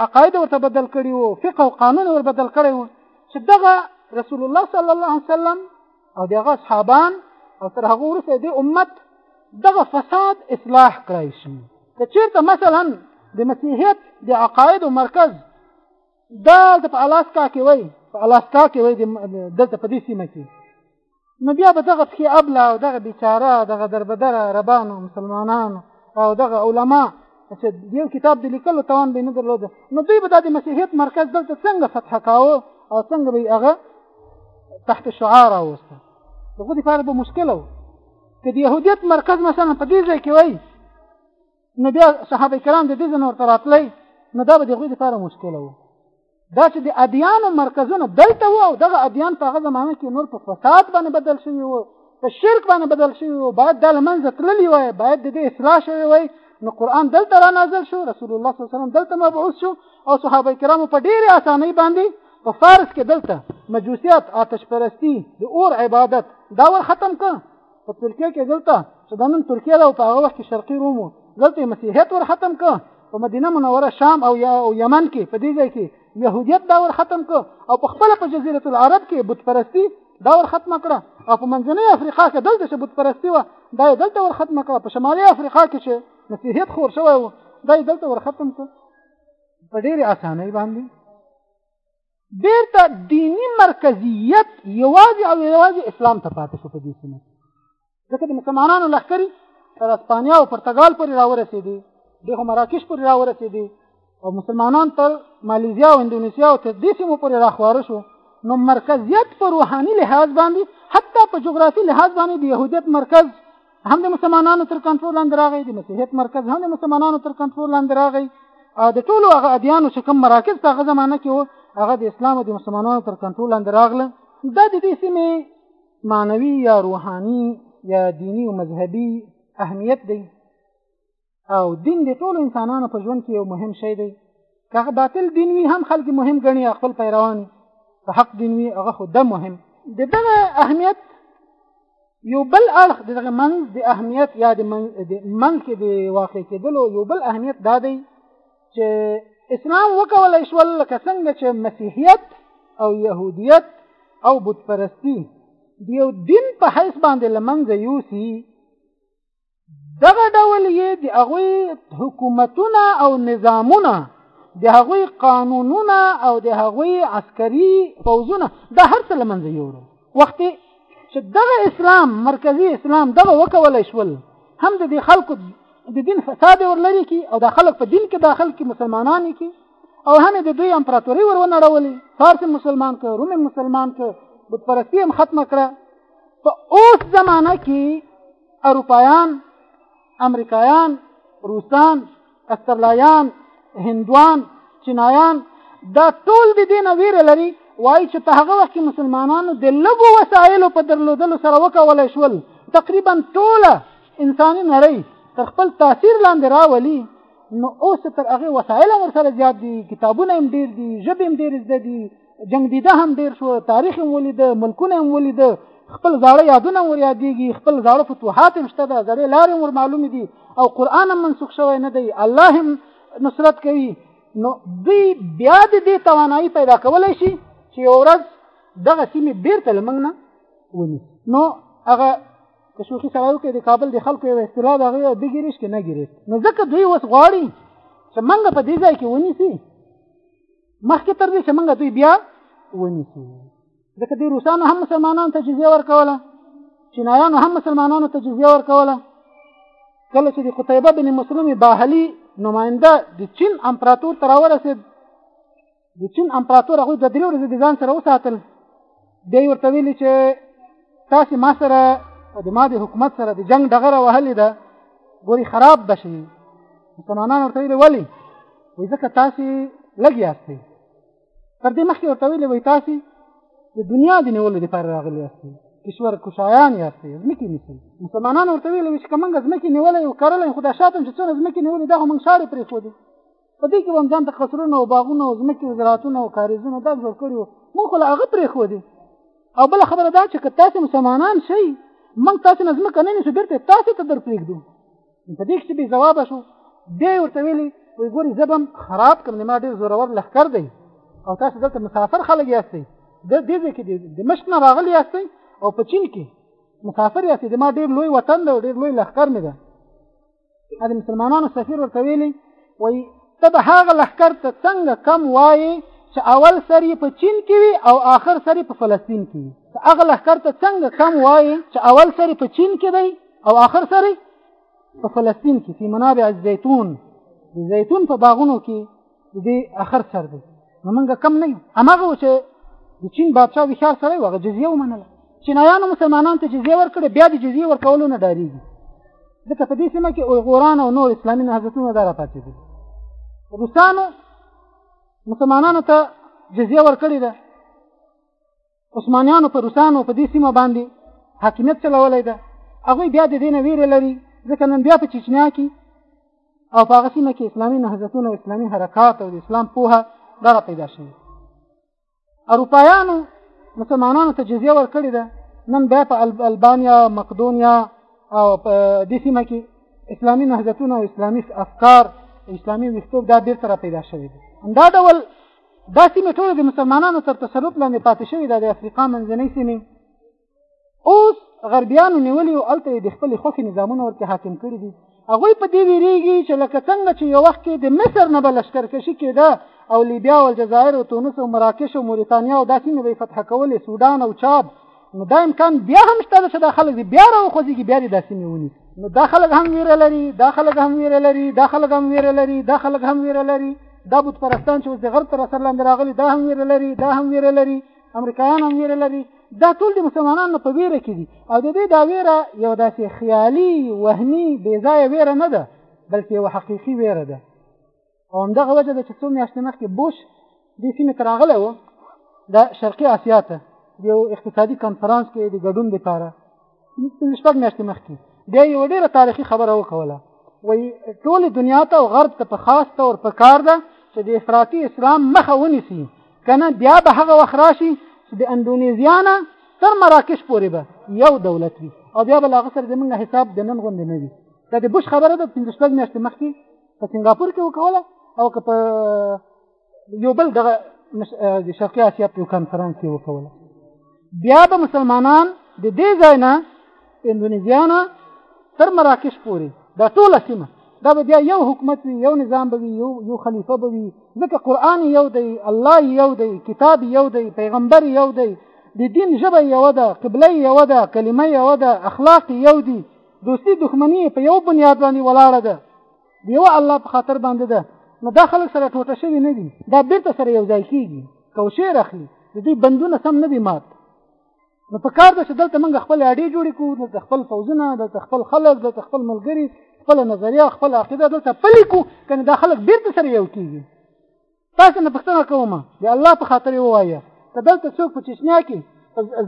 عقاید ورته بدل کړي وو فقه او قانون ور بدل کړي وو چې دغه رسول الله صلی الله علیه وسلم او دغه اصحابان او تر هغه ورسه د امت دغه فساد اصلاح کړای شي که چیرته مثلا د مسیحیت د عقاید او مرکز دا د په الاسکا کې وای په الاسکا کې وای دلته په دې سیمه کې نو بیا به دغه پکې ابله او دغه بیچاره دغه دربدره عربانو مسلمانانو او دغه علما چې یو کتاب د لیکلو توان به نه درلود نو دوی به د مسیحیت مرکز دلته څنګه فتح کاوه او څنګه به هغه تحت شعار راوسته دغه لپاره به مشکل و که د يهودیت مرکز مثلا په دې ځای کې وای نو بیا صحابه کرام د دې ځنه ورته راتللی نو دا به د هغوی لپاره مشکله و دا چې د ادیانو مرکزونه دلته وو او دغه ادیان په هغه زمانه کې نور په فساد باندې بدل شوي وو په شرک باندې بدل شوي وو باید دا له منځه تللي وای باید د دې اصلاح شوی وای نو قرآن دلته را نازل شو رسول الله صلی الله علیه وسلم دلته مبعوث شو او صحابه کرامو په ډېرې اسانۍ باندې په فارس کې دلته مجوسیت آتش پرستی د اور عبادت دا ور ختم کړ په ترکیه کې دلته چې دا نن ترکیه ده او په هغه وخت کې شرقي روم و دلته مسیحیت ور ختم کړ په مدینه منوره شام او یا او یمن کې په دې ځای کې يهودیت دا ور ختم کړ او په خپل په جزیره العرب کې بت پرستی دا ور ختم کړه او په منځنۍ افریقا کې دلته چې بت پرستی و دا دلته ور ختم کړه په شمالي افریقا کې چې مسیحیت خور شوی و دا دلته ور ختم کړ په ډېرې اسانۍ باندې بیرته دینی مرکزیت یوازې او یوازې اسلام ته پاتې شو په دې سیمه کې ځکه د مسلمانانو لښکرې تر اسپانیا او پرتګال پورې راورسېدې دوی خو مراکش پورې راورسېدې او مسلمانان تر مالیزیا او اندونیسیا او تر دې سیمو پورې راخواره شو نو مرکزیت په روحاني لحاظ باندې حتی په جغرافي لحاظ باندې د یهودیت مرکز هم د مسلمانانو تر کنټرول لاندې راغی د مسیحیت مرکز هم د مسلمانانو تر کنټرول لاندې راغی د ټولو هغه ادیانو چې کوم مراکز په هغه زمانه کې وو هغه د اسلام او د مسلمانانو تر کنټرول لاندې راغله دا د دې سیمې معنوي یا روحاني یا دینی او مذهبي اهمیت دی او دین د ټولو انسانانو په ژوند کې یو مهم شی دی که باطل دین وي هم خلک مهم ګڼي خپل پیروان که حق دین وي هغه خو د مهم د دغه اهمیت یو بل اړخ د دغه منځ د اهمیت یا د منځ کې د واقع کېدلو یو بل اهمیت دا دی چې اسلام وکولای شول لکه څنګه چې مسیحیت او يهودیت او بت پرستی د یو دین په حیث باندې لمنځه یوسي دغه ډول یې د هغوی حکومتونه او نظامونه د هغوی قانونونه او د هغوی عسکري فوزونه دا هر څه لمنځه یوړل وخت چې دغه اسلام مرکزی اسلام دغه وکولای شول هم د دې خلکو د دین فساد ورلري کی او د خلک په دین کې داخل کی مسلمانان کی او هم د دوی امپراتوري ورونړولې فارس مسلمان ک روم مسلمان ک بت پرستی هم ختم کړه په اوس زمانہ کې اروپایان امریکایان روسان استرلایان هندوان چینایان دا ټول د دینه ویره لري وایي چې په هغه وخت کې مسلمانانو د لګو وسایلو په درلودلو سره وکولای شول تقریبا ټوله انساني نړۍ تر خپل تاثیر لاندې راولي نو اوس تر هغه وسایل ورسره زیات دي کتابونه هم ډیر دي ژبې هم ډیر زده دي جنگ دیده هم ډیر شو تاریخ هم ولید ملکونه هم ولید خپل زاړه یادونه ور یادېږي خپل زاړه فتوحات هم شته ده زړې لارې ور معلوم دي او قرآن هم منسوخ شوی نه دی الله هم نصرت کوي نو دوی بیا د دې توانایي پیدا کولی شي چې یو ورځ دغه سیمې بېرته له موږ نه ونی نو هغه که شوخي سړی وکړي د کابل د خلکو یوه اصطلاح د هغې د ګیریش کې نه ګیریش نو ځکه دوی اوس غواړي چې موږ په دې ځای کې ونیسي مخکې تر دې چې موږ دوی بیا ونیسو ځکه دې روسانو هم مسلمانانو ته جزیه ورکوله چینایانو هم مسلمانانو ته جزیه ورکوله کله چې د قطیبه بن مسلم باهلی نماینده د چین امپراتور ته راورسېد د چین امپراتور هغوی د درې ورځې د ځان سره وساتل بیا یې ورته ویلي چې تاسې ما سره او د ما د حکومت سره د جنگ ډغره وهلې ده ګوري خراب به شي مسلمانان ورته ویلي ولې وایي ځکه تاسې لږ یاستئ تر دې مخکې ورته ویلي وایي تاسې د دنیا د نیولو لپاره راغلي یاستئ کشور کوشایان یاستئ ځمکې نیسئ مسلمانان ورته ویلي وایي چې که موږ ځمکې نیولی یو کرلی خو دا شاته چې څونه ځمکې نیولې دا خو موږ شاړې پرېښودې په دې کې به هم ځان ته قصرونه او باغونه او ځمکې او زراعتونه او کاریزونه دا جوړ کړي وو موږ خو له هغه پرېښودې او بله خبره دا چې که تاسې مسلمانان شئ موږ تاسې نه ځمکه نه نیسو بېرته تاسې ته در پرېږدو په دې کښې بې ځوابه شو بیا یې ورته ویلي وایي ګوري زه به هم خراب کړم زما ډېر زورور لښکر دی او تاسو دلته مسافر خلک یاستئ د دې ځای کې دمشق نه راغلي یاستئ او په چین کې مسافر یاستئ زما ډېر لوی وطن دی او ډېر لوی لښکر مې ده دا د مسلمانانو سفیر ورته ویلي وایي ته د هغه لښکر ته څنګه کم وایې چې اول سر یې په چین کې وي او آخر سر یې په فلسطین کې وي ته هغه لښکر ته څنګه کم وایې چې اول سر یې په چین کې دی او آخر سر یې په فلسطین کې فی منابع الزیتون د زیتون په باغونو کې د دې اخر سر دی نو موږ کم نه یو هماغه چې د چین بادشاه وشار سره وغه جزیه ومنله چینایانو مسلمانانو ته جزیه ورکړه بیا د جزیه ورکولو نه ډاریږي ځکه په دې سیمه کې اوغوران او نور اسلامي نهضتونه دا راپاتې دي روسانو مسلمانانو ته جزیه ورکړې ده عثمانیانو په روسانو په دې سیمه باندې حاکمیت چلولی ده هغوی بیا د دې نه ویره لري ځکه نن بیا په چچنیا کې او په هغه سیمه کې اسلامي نهضتونه او اسلامي حرکات او د اسلام پوهه دغه پیدا شوي اروپایانو مسلمانانو ته جزیه ورکړې ده نن بیا په البانیا مقدونیا او په دې سیمه کې اسلامي نهضتونه او اسلامي افکار اسلامي ویښتوب دا بیرته را پیدا شوي دي همدا ډول دا سیمه ټوله د مسلمانانو تر تسلط لاندې پاتې شوې ده د افریقا منځنۍ سیمې اوس غربیانو نیولي او هلته یې د خپلې خوښې نظامونه ورکې حاکم کړي دي هغوی په دې ویریږي چې لکه څنګه چې یو وخت کې د مصر نه به لشکرکشي کېده او لیبیا او الجزایر او تونس او مراکش او موریتانیا او دا سیمې به یې فتح کولې سودان او چاد نو دا امکان بیا هم شته چې دا خلک بیا راوخوځېږي بیا دې دا سیمې ونی نو دا خلک هم ویره لري دا خلک هم ویره لري دا خلک هم ویره لري دا خلک هم ویره لري دا بت پرستان چې اوس د غرب تر اثر لاندې راغلي دا هم ویره لري دا هم ویره لري امریکایان هم ویره لري دا ټول د مسلمانانو په ویره کې دي او د دې دا ویره یو داسې خیالي وهمي بې ځایه ویره نه ده بلکې یو حقیقي ویره ده او همدغه وجه ده چې څو میاشتې مخکې بوش دې سیمې ته راغلی و د شرقي اسیا ته د یو اقتصادي کنفرانس کې د ګډون لپاره شپږ میاشتې مخکې بیا یې یوه ډېره تاریخي خبره وکوله وایي ټولې دنیا ته او غرب ته په خاص طور په کار ده چې د افراطي اسلام مخه ونیسي که نه بیا به هغه وخت راشي چې د اندونیزیا نه تر مراکش پورې به یو دولت وي او بیا به له هغه سره زمونږ حساب د نن غوندې نه وي دا د بوش خبره ده پنځه شپږ میاشتې مخکې په سنگاپور کې وکوله او که په یو بل دغه د شرقي اسیا په کانفرنس کې وکوله بیا به مسلمانان د دې ځای نه اندونیزیا نه تر مراکش پورې دا ټوله سیمه دا به بیا یو حکومت وي یو نظام به وي یو یو خلیفه به وي ځکه قرآن یو دی الله یو دی کتاب یو دی پیغمبر یو دی د دین ژبه یو ده قبله یو ده کلمه یو ده اخلاق یو دي دوستي دښمني په یو بنیاد باندې ولاړه ده د یو الله په خاطر باندې ده نو دا خلک سره ټوټه شوي نه دي دا بیرته سره یو ځای کېږي کوشیر اخلي د دوی بندونه سم نه دي مات نو په کار ده چې دلته موږ خپل اډې جوړې کړو دلته خپل فوزونه دلته خپل خلک دلته خپل ملګري خپل نظریه خپل عقیده دلته پلي کړو کنه دا خلک بیرته سره یو کېږي تاسو نه پښتنه کوم دی الله په خاطر وایي که دلته څوک په چشنیا کې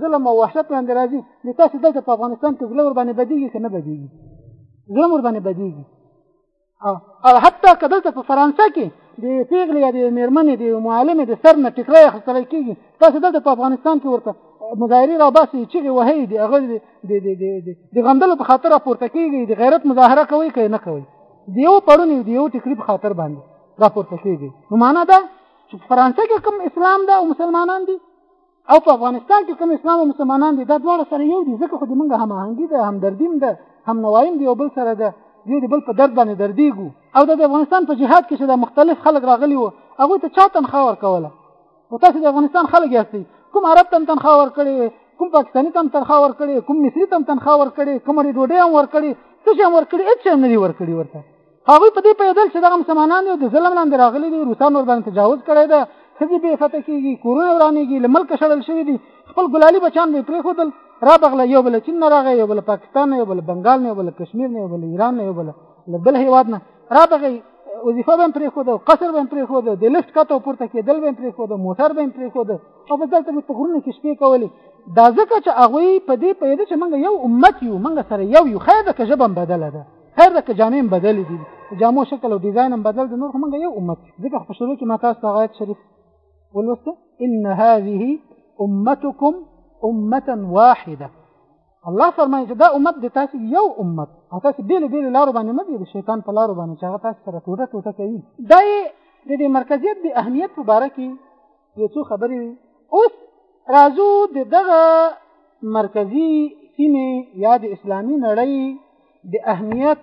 ظلم او وحشت باندې راځي نو تاسو دلته په افغانستان کې ظلم ور باندې بدیږي که نه بدیږي ظلم ور باندې بدیږي او حتی که دلته په فرانسه کې د پیغلې یا د میرمنې د معلمې د سر نه ټکری اخیستل کېږي تاسو دلته په افغانستان کې ورته مظاهرې را باسي چیغې وهي د هغه د غندلو په خاطر راپورته کېږي د غیرت مظاهره کوي که نه کوي د یو پړونې د یو ټکري په خاطر باندې راپورته کیږي نو معنا ده چې فرانسې کې کوم اسلام ده او مسلمانان دي او په افغانستان کې کوم اسلام او مسلمانان دي دا دواړه سره یو دي ځکه خو د موږ هماهنګي ده همدردیم ده هم نوایم دی او بل سره ده یو د بل په درد باندې دردیږو او د افغانستان په جهاد کې چې د مختلف خلک راغلي وو هغه ته چا تنخوا ورکوله او تاسو د افغانستان خلک یاستئ کوم عرب تم تنخوا ورکړي کوم پاکستاني تم تنخوا ورکړي کوم مصري تم تنخوا ورکړي کوم ډوډۍ هم ورکړي څه هم ورکړي هیڅ هم نه دی ورکړي ورته هغوی په دې پیدل چې دغه مسلمانان یو د ظلم لاندې راغلي دي روسان ور باندې تجاوز کړی دی ښځې بې فتح کېږي کورونه ورانېږي له ملکه شړل شوي دي خپل ګلالي بچان به یې پرېښودل را بغله یو بل چین نه راغی یو بل پاکستان نه یو بل بنګال نه یو بل کشمیر نه یو بل ایران نه یو بل له بل هېواد نه را بغی وظیفه به پرېښوده قصر به پرېښوده د لفټ کته او پورته کېدل به پرېښوده موټر به پرېښوده او بس دلته به په غرونو کې شپې کولې دا ځکه چې هغوی په دې پوهېده چې موږ یو امت یو موږ سره یو یو خیر ده که ژبه هم بدله ده هر رکه جامې هم بدلې دي جامو شکل او ډیزاین هم بدل دی نور خو موږ یو امت ځکه په شروع کې ما تاسو ته آیت شریف ولوسته ان هذه امتکم امه واحده الله فرمایي چې دا امت د تاسو یو امت او تاسو بیل بیل لارو باندې نه دی شیطان په لارو باندې چې هغه تاسو سره ټوټه ټوټه کوي دا د دې مرکزیت د اهمیت په اړه کې یو څو خبرې وي اوس راځو د دغه مرکزی سیمې یا د اسلامي نړۍ د اهمیت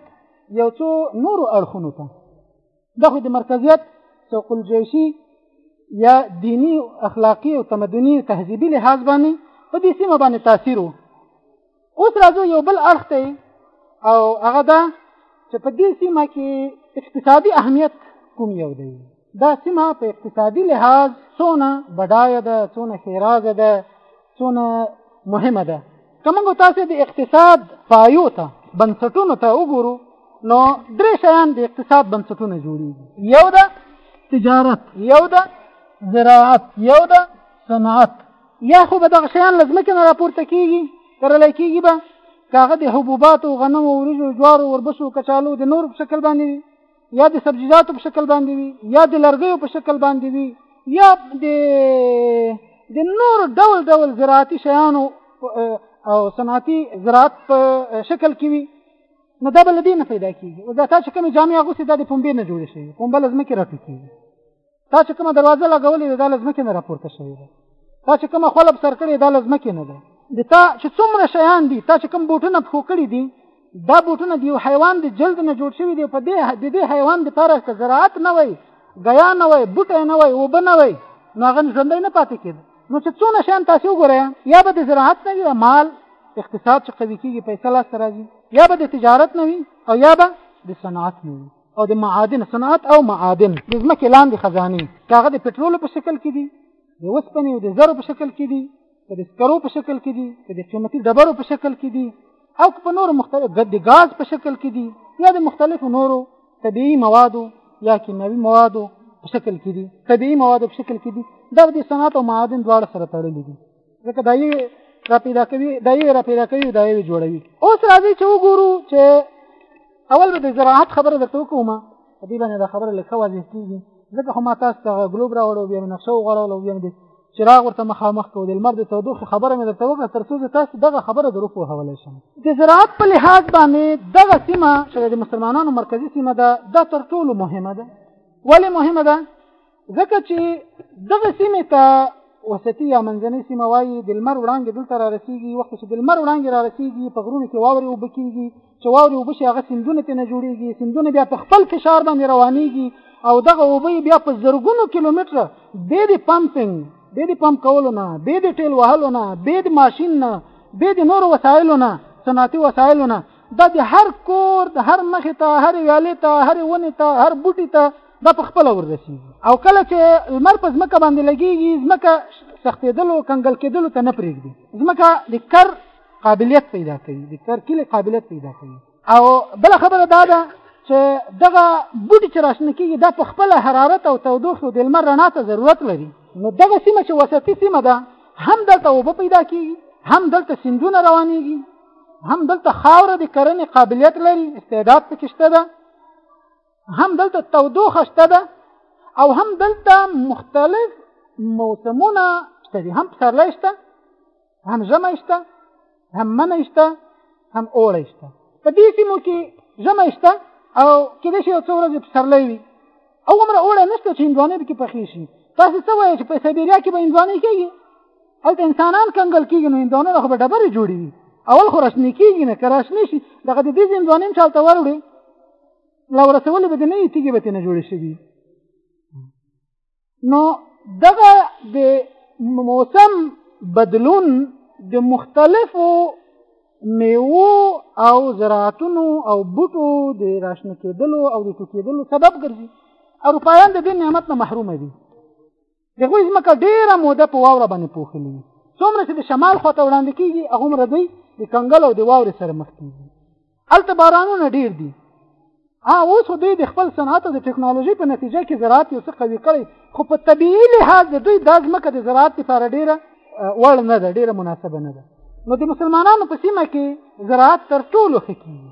یو څو نورو اړخونو ته دا خو د مرکزیت سوق الجیشي یا دینی اخلاقی او تمدنی تهذیبی لحاظ باندې په دې سیمه باندې تاثیر وو اوس راځو یو بل اړخ ته او هغه دا چې په دې سیمه کې اقتصادي اهمیت کوم یو دی دا سیمه په اقتصادي لحاظ څونه بډایه ده څونه ښېرازه ده څونه مهمه ده که موږ تاسو د اقتصاد پایو ته بنسټونو ته وګورو نو درې شیان د اقتصاد بنسټونه جوړیږي یو ده تجارت یو ده زراعت یو ده صنعت یا خو به دغه شیان له ځمکې نه راپورته کېږي کرلی کېږي به که هغه د حبوباتو غنمو وریجو جوارو وربسو کچالو د نورو په شکل باندې وي یا د سبزیجاتو په شکل باندې وي یا د لرګیو په شکل باندې وي یا د د نور ډول ډول زراعتي شیانو او صنعتي زراعت په شکل کې وي نو دا بل دې نه پیدا کیږي او دا تاسو کوم جامع غوسه د پنبې نه جوړ شي پنبه لازمه کې راټوکیږي دا چې کومه دروازه لګولې ده دا له ځمکې نه راپورته شوې ده دا چې کومه خوله په سر کړې دا له ځمکې نه ده د تا چې څومره شیان دي تا چې کوم بوټونه پښو کړي دي دا بوټونه د یو حیوان د جلد نه جوړ شوي دي په دې د دې حیوان دپاره که زراعت نه وای ګیا نه وای بوټی نه وای اوبه نه وای نو هغه ژوندی نه پاتې کېده نو چې څونه شیان تاسې وګورئ یا به د زراعت نه وي مال اقتصاد چې قوي کېږي پیسه لاسته راځي یا به د تجارت نه وي او یا به د صنعت نه وي او د معادن صنعت او معادن د ځمکې لاندې خزانې که هغه د پټرولو په شکل کې دي د وسپنې او د زرو په شکل کې دي که د سکرو په شکل کې دي که د قیمتي ډبرو په شکل کې دي او که په نورو مختلف د غاز په شکل کې دي یا د مختلفو نورو طبیعي موادو یا کیمیاوي موادو په شکل کې دي طبیعي موادو په شکل کې دي دا د صنعت او معادن دواړه سره تړلي دي ځکه دا یې را پیدا کوي دا یې را پیدا کوي دا یې جوړوي اوس راځي چې وګورو چې اول به د زراعت خبره درته وکوم په دې باندې دا خبره لکه واضح کیږي ځکه خو ما تاسو ته ګلوب راوړو بیا مې نقشه وغوړولو بیا مې چراغ ورته مخامخ کو د لمر د تودوخې خبره مې درته وکړه تر څو زه تاسو دغه خبره درو پوهولی شم د زراعت په لحاظ باندې دغه سیمه چې د مسلمانانو مرکزي سیمه ده دا تر ټولو مهمه ده ولې مهمه ده ځکه چې دغه سیمې ته وسطي یا منځنۍ سیمه وایي د لمر وړانګې دلته را رسېږي وخت چې د لمر وړانګې را رسېږي په غرونو کې واورې اوبه کېږي چې واورې اوبه شي هغه سیندونه ترې نه جوړېږي سیندونه بیا په خپل فشار باندې روانېږي او دغه اوبه بیا په زرګونو کیلومتره بې د پمپینګ بې د پمپ کولو نه بې د ټیل وهلو نه بې د ماشین نه بې د نورو وسایلو نه صنعتي وسایلو نه دا د هر کور د هر مخې ته هر ویالې ته هر ونې ته هر بوټي ته دا په خپل ورسیږي او کله چې لمر په ځمکه باندې لګیږي ځمکه سختېدل او کنګل کېدل ته نه پرېږدي ځمکه د کر قابلیت پیدا کوي د کر کلی قابلیت پیدا کوي او بل خبره دا ده چې دغه بوټي چې راشنه کیږي دا په خپل حرارت او تودوخه د لمر رڼا ته ضرورت لري نو دغه سیمه چې وسطي سیمه ده هم دلته اوبه پیدا کیږي هم دلته سندونه روانيږي هم دلته خاوره د کرنې قابلیت لري استعداد پکې شته ده هم دلته تودوخه شته ده او هم دلته مختلف موسمونه شته دي هم پسرلی شته هم ژمی شته هم منی شته هم اوړی شته په دې سیمو کې ژمی شته او کېدای شي یو څو ورځې پسرلی وي او عمره اوړه نشته چې هندوانې پکې پخې شي تاسو څه وایئ چې په سایبیریا کې به هندوانې کېږي هلته انسانان کنګل کېږي نو هندوانه له خو به ډبرې جوړې وي اول خو راشنې کېږي نه که راشنې شي دغه د دې هندوانې هم چې هلته وروړي لا ورسولې به نه تیږي به نه جوړې شي نو دغه د موسم بدلون د مختلفو میوو او زراعتونو او بوټو د راشنه کېدلو او د ټوکېدلو سبب ګرځي اروپایان د دې نعمت نه محروم دي د هغوی ځمکه ډېره موده په واوره باندې پوښلې وي څومره چې د شمال خوا ته وړاندې کېږي هغومره دوی د کنګل او د واورې سره مخ کېږي هلته بارانونه ډېر دي ها اوس خو دوی د خپل صنعت او د ټکنالوژۍ په نتیجه کې زراعت یو څه قوي کړی خو په طبیعي لحاظ د دوی دا ځمکه د زراعت لپاره ډېره وړ نه ده ډېره مناسبه نه ده نو د مسلمانانو په سیمه کې زراعت تر ټولو ښه کېږي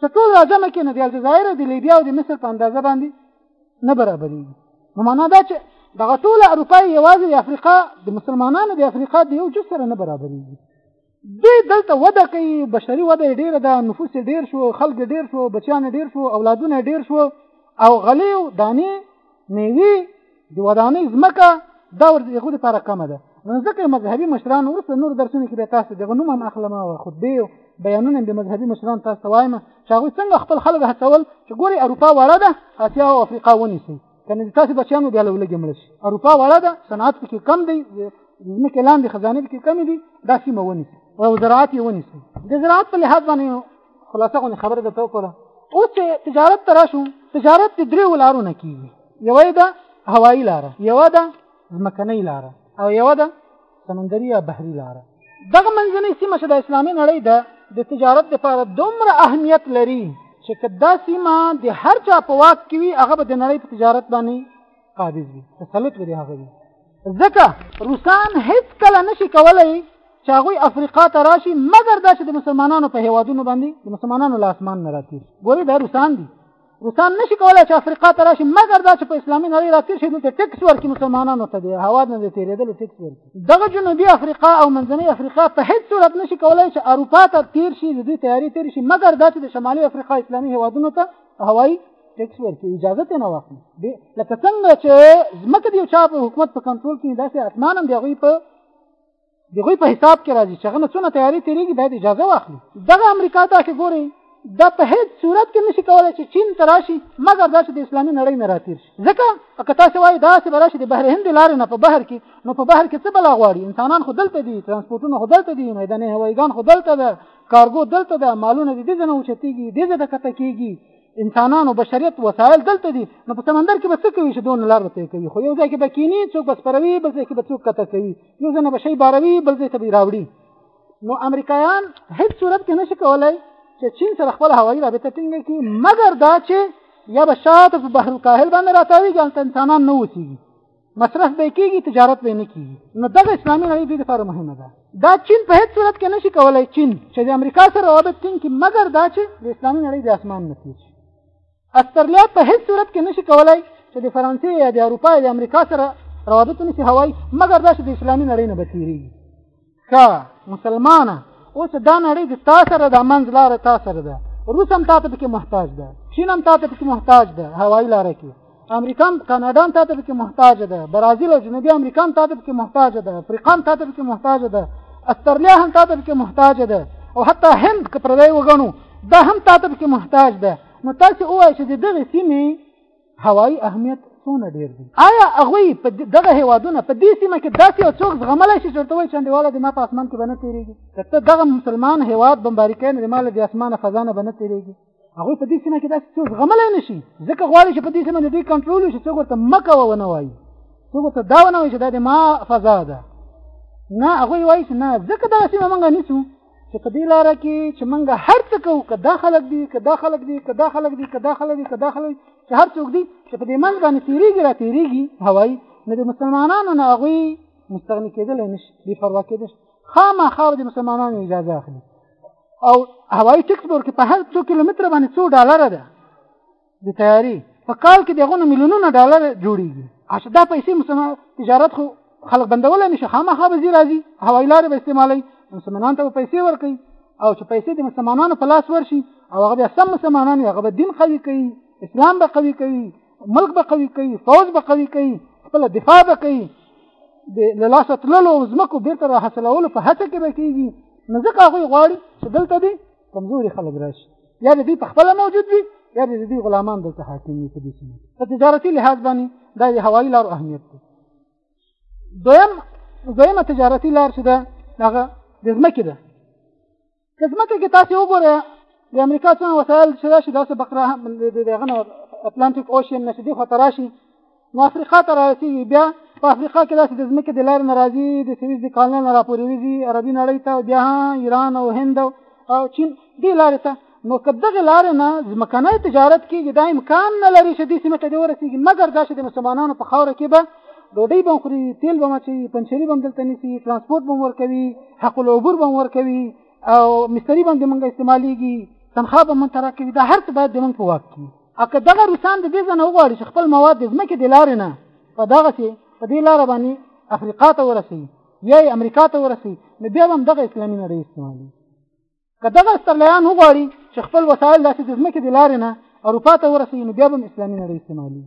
چې ټول راجمع کې نه د الجزایر د لیبیا او د مصر په اندازه باندې نه برابرېږي نو معنا دا چې دغه ټوله اروپا یوازې د افریقا د مسلمانانو د افریقا د یو جز سره نه برابرېږي دوی دلته وده کوي بشري وده یې ډېره ده نفوس یې ډېر شو خلک ډېر شو بچیان ډېر شو اولادونه ډېر شو او غلې او دانې میوې د ودانۍ ځمکه دا ورته هغو لپاره کمه ده نو ځکه مذهبي مشران وروسته نور درسونه کې به تاسو دغه نوم هم اخلم او خطبې او بیانونه د مذهبي مشران تاسو ته وایم چې هغوی څنګه خپل خلک هڅول چې ګوري اروپا وړه ده اسیا او افریقا ونیسي کنه د تاسو بچیانو بیا لولګې مړ شي اروپا وړه ده صنعت پکې کم دی ځمکې لاندې خزانې پکې کمې دي دا سیمه ونیسي او زراعت یې ونیسي د زراعت په لحاظ باندې خلاصه غونې خبره درته وکړه اوس چې تجارت ته راشو تجارت د دریو لارو نه کېږي یوه یې ده هوایي لاره یوه ده ځمکنۍ لاره او یوه ده سمندري یا بحري لاره دغه منځنۍ سیمه چې د اسلامي نړۍ ده د تجارت لپاره دومره اهمیت لري چې که دا سیمه د هر چا په واک کې وي هغه به د نړۍ په تجارت باندې قابض وي تسلط به د هغه وي ځکه روسان هیڅ کله نشي کولای چې هغوی افریقا ته راشي مګر دا چې د مسلمانانو په هیوادونو باندې د مسلمانانو له اسمان نه راتیر ګوري دا روسان دي روسان نشي کولای چې افریقا ته راشي مګر دا چې په اسلامي نړۍ راتیر شي دلته ټیکس ورکړي مسلمانانو ته دی هوا نه تیرېدل ټیکس ورکړي دغه جنوبي افریقا او منځنۍ افریقا په هیڅ صورت نشي کولای چې اروپا ته تیر شي د دوی تیاری تیر شي مګر دا چې د شمالي افریقا اسلامي هیوادونو ته هوایي ټیکس ورکړي اجازه ته نه واخلي لکه څنګه چې ځمکه دی چا په حکومت په کنټرول کې داسې اتمان هم دی غوي په دی غوي په حساب کې راځي چې هغه څونه تیاری تیریږي باید اجازه واخلي دغه امریکا ته چې ګوري دا په هیڅ صورت کې نشي کولای چې چین ته راشي مګر دا چې د اسلامي نړۍ نه راتیر شي ځکه که تاسو وایي دا چې براشي د بحر هند لارې نه په بحر کې نو په بحر کې څه بلا غواړي انسانان خو دلته دي ترانسپورتونه خو دلته دي میداني هوایګان خو دلته ده کارګو دلته ده مالونه دې دې نه اوچتېږي دې دې کته کېږي انسانانو بشریت وسایل دلته دي نو په سمندر کې به څه کوي چې دون لار وته کوي خو یو ځای کې به کینی څوک بس پروي بل ځای کې به څوک کته کوي یو ځنه به شي باروي بل ځای ته به راوړي نو امریکایان هیڅ صورت کې نشي کولای چې چین سره خپل هوایي رابطه ټینګه کړي مګر دا چې یا به شاته په بحر الکاهل باندې راتاوي ګل انسانان نه وسیږي مصرف به کیږي تجارت به نه کیږي نو دغه اسلامي نړۍ دې لپاره مهمه ده دا چین په هیڅ صورت کې نشي کولای چین چې د امریکا سره روابط ټینګ کړي مګر دا چې د اسلامي نړۍ د اسمان نه تېر شي استرلیا په هیڅ صورت کې نشي کولای چې د فرانسې یا د اروپا یا د امریکا سره روابط نشي هوای مګر دا چې د اسلامي نړۍ نه به تېرېږي کا مسلمانه اوس دا نړۍ د تا سره ده منځ لاره تا سره ده روس هم تا ته پکې محتاج ده چین هم تا ته پکې محتاج ده هوایي لاره کې امریکا هم کاناډا هم تا ته پکې محتاج ده برازیل او جنوبي امریکا هم تا ته پکې محتاج ده افریقا هم تا ته پکې محتاج ده استرلیا هم تا ته پکې محتاج ده او حتی هند که پردی وګڼو دا هم تا ته پکې محتاج ده نو تاسو ووایئ چې د دغې سیمې هوایي اهمیت څونه ډیر دی آیا هغه په دغه هیوادونه په دې سیمه کې داسې یو څوک زغملای شي چې ورته وایي چنډیواله د ما په اسمان کې به نه تېرېږي که ته دغه مسلمان هیواد بمباري کوې نو د ما له دې اسمانه فضا نه به نه تېرېږي هغه په دې سیمه کې داسې څوک زغملای نه شي ځکه غواړي چې په دې سیمه د دوی کنټرول شي څوک ورته مه کوه ونه وایي څوک ورته دا ونه وایي چې دا د ما فضا ده نه هغه وایي چې نه ځکه دغه سیمه موږ نیسو چې په دې لار کې چې موږ هر څه کوو که دا خلک دي که دا خلک دي که دا خلک دي که دا خلک دي که دا خلک دي چې هر څوک دي چې په دې منځ باندې تیریږي را تیریږي هوایي نو د مسلمانانو نه هغوی مستغني کېدلی نه شي بې پروا کېدلی شي خامخا د مسلمانانو اجازه اخلي او هوایي ټکس ورکړي په هر څو کیلومتر باندې څو ډالره ده د تیاری په کال کې دغه میلیونونه ډالر جوړیږي اشه دا پیسې مسلمان تجارت خو خلک بندول نه شي خامخا به زی راځي هوایي لارې به استعمالي مسلمانان ته پیسې ورکړي او چې پیسې د مسلمانانو په لاس ورشي او هغه بیا سم مسلمانان هغه به دین قوي کوي اسلام به قوي کوي ملک به قوي کوي فوج به قوي کوي خپل دفاع به کوي د لاسه تللو ځمکو بیرته را حاصلولو په هڅه کې به کېږي نو ځکه هغوی غواړي چې دلته دي کمزوري خلک راشي یا د دوی په خپله موجود وي یا د دوی غلامان دلته حاکم وي په دې سیمه کې په تجارتي لحاظ باندې دا د هوایي لارو اهمیت دی دویم دویمه تجارتي لار چې ده هغه د ځمکې ده که ځمکه کې تاسې وګورئ د امریکا څونه وسایل چې راشي داسې بقره د هغه نه اتلانټیک اوشین نه چې دې خواته راشي نو افریقا ته رارسېږي بیا په افریقا کې داسې د ځمکې د لارې نه راځي د سویز د کانال نه راپورېږي عربي نړۍ ته بیا ایران او هند او چین دې لارې ته نو که دغه لارې نه ځمکنی تجارت کېږي دا امکان نه لري چې دې سیمې ته دې ورسېږي مګر دا چې د مسلمانانو په خاوره کې به ډوډۍ به خوري تیل به مچوي پنچري به دلته نیسي ترانسپورت به ورکوي حق العبور به ورکوي او مستری باندې موږ استعمالېږي تنخواه به موږ ته راکوي دا هر څه باید د موږ په واک کې او که دغه روسان د دې ځنه وغواړي چې خپل مواد د ځمکې د لارې نه په دغه سي په دې لار باندې افریقا ته ورسي یا امریکا ته ورسي نو بیا هم دغه اسلامي نړۍ استعمالي که دغه استرلیان وغواړي چې خپل وسایل داسې د ځمکې د لارې نه اروپا ته ورسي نو بیا هم اسلامي نړۍ استعمالي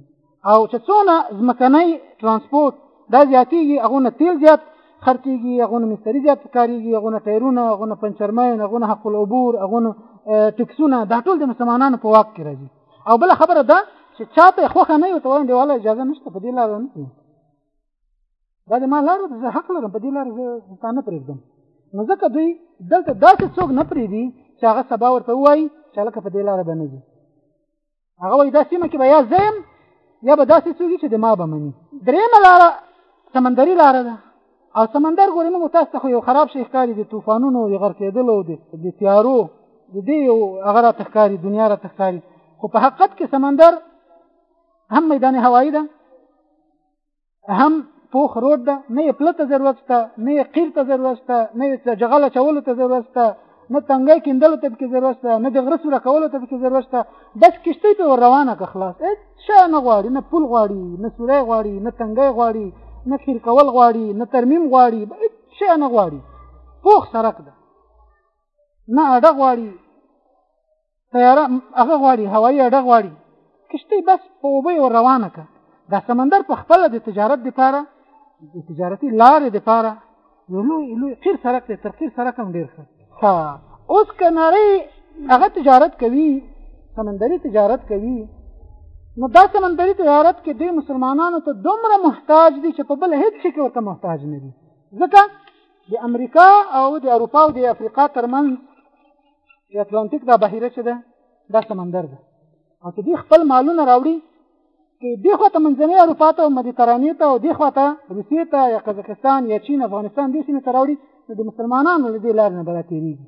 او چې څونه ځمکنی ترانسپورت دا زیاتېږي هغه نه تیل زیات خرچېږي هغه نه مستری زیات کاریږي هغه نه ټایرونه هغه نه پنچرمین هغه نه حق العبور هغه نه ټکسونه دا ټول د مسلمانانو په واک کې راځي او بل خبره ده چې چاته خوخه نه یو ته وایي دیواله اجازه نشته په دې لار نه دا د ما لار ده زه حق لرم په دې لار زه ځان نه پرېږدم نو ځکه دوی دلته داسې څوک نه پرېږدي چې هغه سبا ورته وایي چې هلکه په دې لاره به نه ځي هغه وایي دا سیمه کې به یا زه یم یا به داسې څوک چې د ما به مني درېیمه لاره سمندري لاره ده او سمندر ګورې موږ تاسو ته خو یو خراب شي ښکاري د طوفانونو د غرقېدلو د تیارو د دې یو هغه راته ښکاري دنیا راته ښکاري خو په حقیقت کې سمندر هم میدان هوایی ده هم پوخ روډ ده نه یې پله ته ضرورت شته نه یې قیر ته ضرورت شته نه یې جغل اچولو ته ضرورت شته نه تنګی کیندلو ته پکې ضرورت شته نه د غره سوره کولو ته پکې ضرورت شته بس کشتۍ پې ور روانه که خلاص هېڅ شی نه غواړي نه پول غواړي نه سوری غواړي نه تنګی غواړي نه قیر کول غواړي نه ترمیم غواړي هېڅ شی نه غواړي پوخ سرک ده نه اډه غواړي طیاره هغه غواړي هوایي اډه غواړي کشته بس په اوبه ور روانه که دا سمندر په خپل د تجارت لپاره د تجارتي لارې لپاره یو لوی لوی قیر سرک دی تر قیر سرک هم ډېر ښه ها اوس که نړۍ هغه تجارت کوي سمندري تجارت کوي نو دا سمندري تجارت کې دوی مسلمانانو ته دومره محتاج دي چې په بل هیڅ شي کې ورته محتاج نه دي ځکه د امریکا او د اروپا او د افریقا ترمنځ چې اتلانتیک دا بحیره چې ده دا سمندر ده او چې دوی خپل مالونه راوړي چې دې خوا ته منځنۍ اروپا ته او مدیترانې ته او دې خوا ته روسیې ته یا قزاقستان یا چین افغانستان دې سیمې ته راوړي نو د مسلمانانو له دې لارې نه به راتېرېږي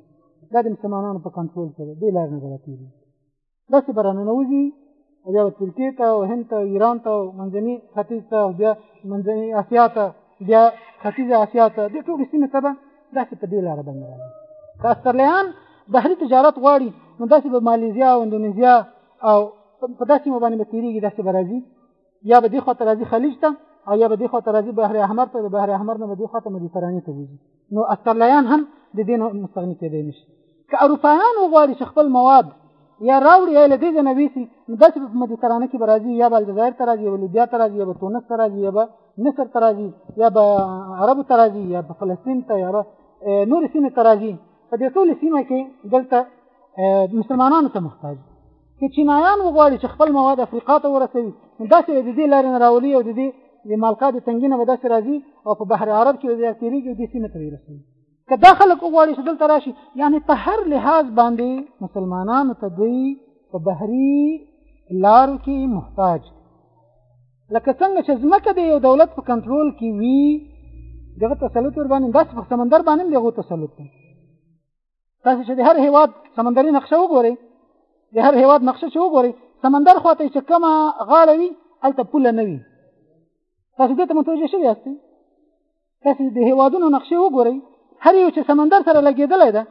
دا د مسلمانانو په کنټرول کې ده دې لارې نه به راتېرېږي داسې به راننوځي او بیا ترکیې ته او هند ته او ایران ته او منځني ختیځ ته او بیا منځني اسیا ته بیا ختیځه اسیا ته دې ټولې سیمې ته به داسې په دې لاره باندې راځي که استرلیان بحري تجارت غواړي نو داسې به مالیزیا او اندونیزیا او په داسې مو باندې به تېرېږي داسې به راځي یا به دې خواته راځي خلیج ته او یا به دې خواته راځي بحر احمر ته د بحر احمر نه به دې خواته مدیترانې ته وځي نو استرلیان هم د دې نه مستغني کېدای نشي که اروپایان وغواړي چې خپل مواد یا راوړي یا له دې ځای نه ویسي نو داسې به په مدیترانه کې به راځي یا به الجزایر ته راځي یا به لیبیا ته راځي یا به تونس ته راځي یا به مصر ته راځي یا به عربو ته راځي یا به فلسطین ته یا به نورې سیمې ته راځي په دې ټولې سیمه کې دلته مسلمانانو ته محتاج که چینایان وغواړي چې خپل مواد افریقا ته ورسوي نو داسې د دې لارې نه راولي او د دې د مالکا د تنګي نه به داسې راځي او په بحر عرب کې بیا تېرېږي او دې سیمې ته رسوي که دا خلک وغواړي چې دلته راشي یعنې په هر لحاظ باندې مسلمانانو ته دوی په بحري لارو کې محتاج لکه څنګه چې ځمکه د یو دولت په کنټرول کې وي دغه تسلط ور باندې داسې په سمندر باندې دغه تسلط دی تاسو چې د هر هیواد سمندري نقشه وګورئ د هر هیواد نقشه چې وګورئ سمندر خواته چې کومه غاړه وي هلته پوله نه وي تاسو دې ته متوجه شوي یاست تاسو د هیوادونو نقشه وګورئ هر یو چې سمندر سره لګېدلی ده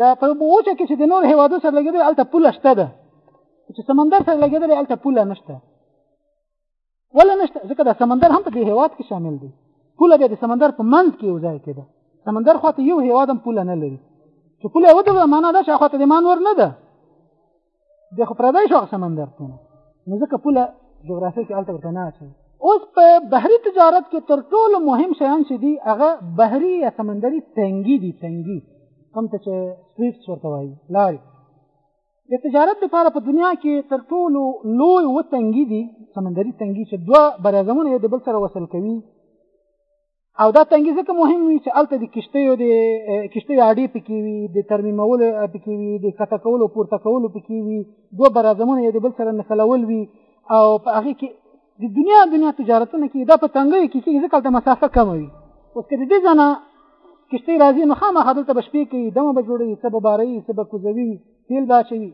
دا په وچه کې چې د نور هیوادو سره لګېدلی هلته پوله شته ده چې سمندر سره لګېدلی هلته پوله نشته ولا نشته ځکه دا سمندر هم په دې هیواد کې شامل دی پوله د سمندر په منځ کې یو ځای کې ده سمندر خو ته یو هیواد هم پوله نه لري چې پوله وته معنا دا چې خو ته د مانور نه ده د خو پردای شو سمندر ته نو ځکه پوله جغرافي کې الته ورته نه اچي اوس په بحري تجارت کې تر ټولو مهم شیان چې دي هغه بحري یا سمندري تنګي دي تنګي کوم ته چې سټریټس ورته وایي لارې د تجارت لپاره په دنیا کې تر ټولو لوی و تنګي دي سمندري تنګي چې دوه برازمونه یو د بل سره وصل کوي او دا تنګي ځکه مهم وي چې الته د کشتیو د کشتیو اډې پکې وي د ترمیمولو پکې وي د کته کولو پورته کولو پکې وي دوه برازمونه یو د بل سره نښلول وي او په هغه کې د دنیا دنیا تجارتونه کې دا په تنګي کې کې ځکه د مسافه کم وي اوس کې د دې ځنه کشته راځي نو خامہ حدل ته بشپې کې دمه به جوړي سبب باري سبب کوزوي تیل باچوي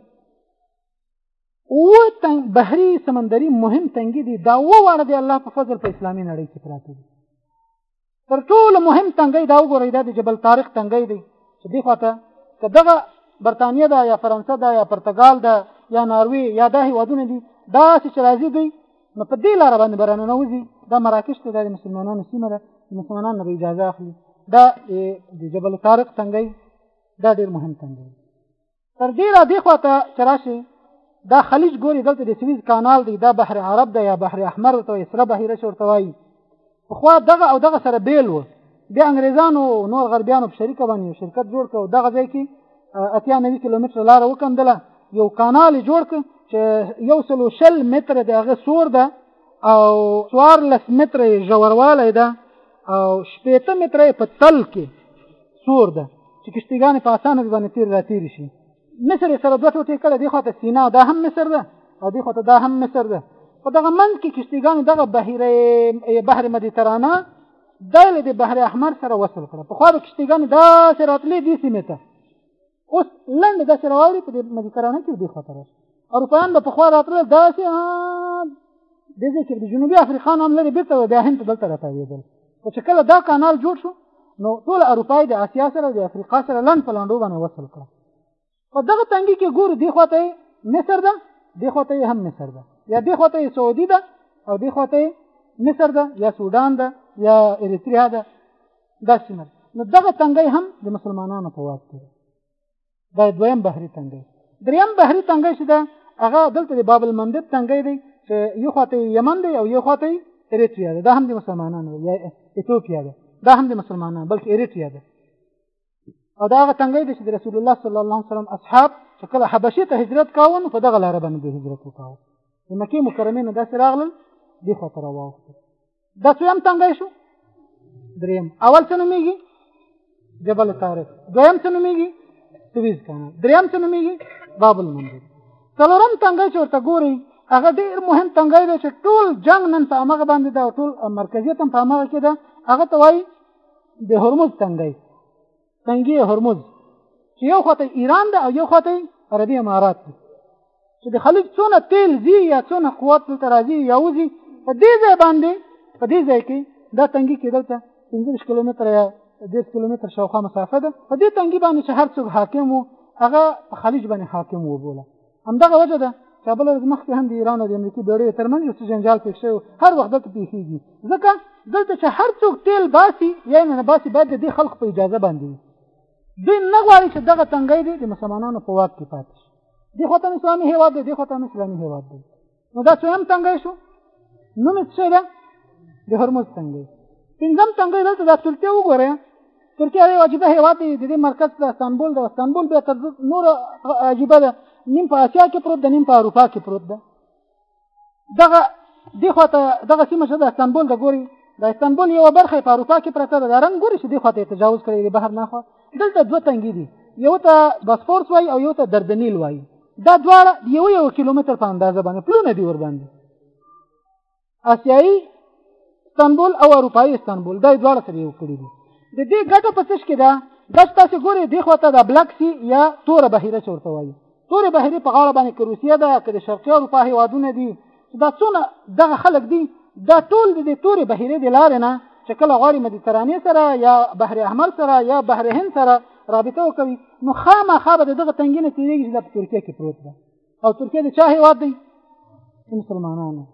او تنګ بحري سمندري مهم تنګي دي دا و وړ دي الله په فضل په اسلامي نړۍ کې پراته دي تر ټولو مهم تنګي دا وګورئ دا د جبل طارق تنګي دی چې دی خواته که دغه برتانیا ده یا فرانسه ده یا پرتګال ده یا ناروی یا دا هیوادونه دي دا چې راځي دوی نو په دې لار باندې برانه نه وځي دا مراکش ته د مسلمانانو سیمه ده مسلمانان نه اجازه اخلي دا د جبل طارق تنګي دا ډیر مهم تنګي تر دې را دې خواته چې راشي دا خلیج ګوري دلته د سویز کانال دی دا بحر عرب دی یا بحر احمر ورته وایي سره بحیره شورته وایي پخوا دغه او دغه سره بیل و بیا انګریزانو نور غربیانو په شریکه باندې شرکت جوړ کړ دغه ځای کې اتیا نوي کیلومتر لار وکندله یو کانال جوړ کړ چې یو سل شل متر د هغه سور ده او څوارلس متر ژوروالی ده او شپېته متر په تل کې سور ده چې کشتیګانې په اسانه باندې تیر را تیر شي مصر سره دوه ټوټې کړه دی خواته سینا دا هم مصر ده او دی خواته دا هم مصر ده په دغه منځ کې کشتیګانې دغه بحیره بحر مدیترانه دا له بحر احمر سره وصل کړه په خو د کشتیګانې دا سره اتلې دي سیمه ته اوس لنډ داسې راوړي په دې مدیترانه کې دې خاطر اروپایان به پخوا راتلل داسې د دې کې د جنوبي افریقا نام لري بیرته بیا هند دلته راتاوېدل او چې کله دا کانال جوړ شو نو ټول اروپای د اسیا سره د افریقا سره لند په لندو باندې وصل کړ په دغه تنګي کې ګور دی خواته مصر ده دی خواته هم مصر ده یا دی خواته سعودي ده او دی خواته مصر ده یا سودان ده یا اریتریا ده دا سیمه نو دغه تنګي هم د مسلمانانو په واک کې دا دویم بحري تنګي دریم بحري تنګي چې دا هغه دلته د باب المندب تنګي دی چې یو خواته یمن دی او یو خواته اریتریا ده دا هم د مسلمانانو یا ایتوپیا ده دا هم د مسلمانانو بلکې اریتریا ده او دا هغه تنګي دی چې د رسول الله صلی الله علیه وسلم اصحاب چې کله حبشې ته هجرت کاوه نو په دغه لار باندې هجرت وکاوه د مکې مکرمې نه داسې راغلل دې خواته راواوښتل دا څویم تنګی شو دریم اول څه نومېږي جبل طارق دویم څه نومېږي سویز کانال دریم څه نومېږي باب المنزل څلورم تنګی چې ورته ګورئ هغه ډیر مهم تنګی دی چې ټول جنگ نن په هغه باندې دا ټول مرکزیت هم په هغه کې ده هغه ته وایي د هرمز تنګی تنګي هرمز چې یو خواته ایران ده او یو خواته عربي امارات دي چې د خلیج څونه تیل زی یا څونه قوت دلته راځي یا وځي په دې ځای باندې په دې ځای کې دا تنګي کې دلته 15 کیلومتر یا 10 کیلومتر شاوخوا مسافه ده په دې تنګي باندې چې هر څوک حاکم وو هغه خلیج باندې حاکم وو بوله همدغه وجه ده کابل ورځ مخکې هم د ایران او د امریکې بیړیو ترمنځ یو څه جنجال پېښ شوی هر وخت دلته پېښېږي ځکه دلته چې هر څوک تیل باسي یا نه باسي باید د دې خلکو په اجازه باندې وي دوی نه غواړي چې دغه تنګی دی د مسلمانانو په واک کې پاتې شي دې خوا ته اسلامي هېواد دی دې خوا ته اسلامي هېواد دی نو دا څویم تنګی شو نوم یې څه ده د هرمز تنګی پنځم تنګی دلته دا ترکیه وګورئ ترکیه یو عجیبه هیواد دی د دې مرکز د استانبول د استانبول بیا تر نور عجیبه ده نیم په اسیا کې پروت ده نیم په اروپا کې پروت ده دغه دی خو ته دغه سیمه چې د استانبول د ګوري د استانبول یو برخه په اروپا کې پرته ده رنګ ګوري چې دی خو ته تجاوز کړی دی بهر نه خو دلته دوه تنګي دي یو ته باسفورس وای او یو ته دردنیل وای دا دواړه یو یو کیلومتر په اندازه باندې پلونه دی ور باندې اسیایي استانبول او اروپایي استانبول دا دواړه سره یو کړی دي د دې ګټه په څه کې ده دا تاسو ګوري د خوته د بلاک سی یا تور بهیره چورته وایي تور بهیره په غاړه باندې کروسیا ده که د شرقي اروپا هیوادونه دي دا څونه دغه خلک دي دا ټول د دې تورې بهیرې د لارې نه چې کله غواړي مدیترانې سره یا بحر احمر سره یا بحر هند سره رابطه وکوي نو خامخا به دغه تنګي نه تېرېږي چې دا په ترکیه کې پروت ده او ترکیه د چا هېواد دی مسلمانانو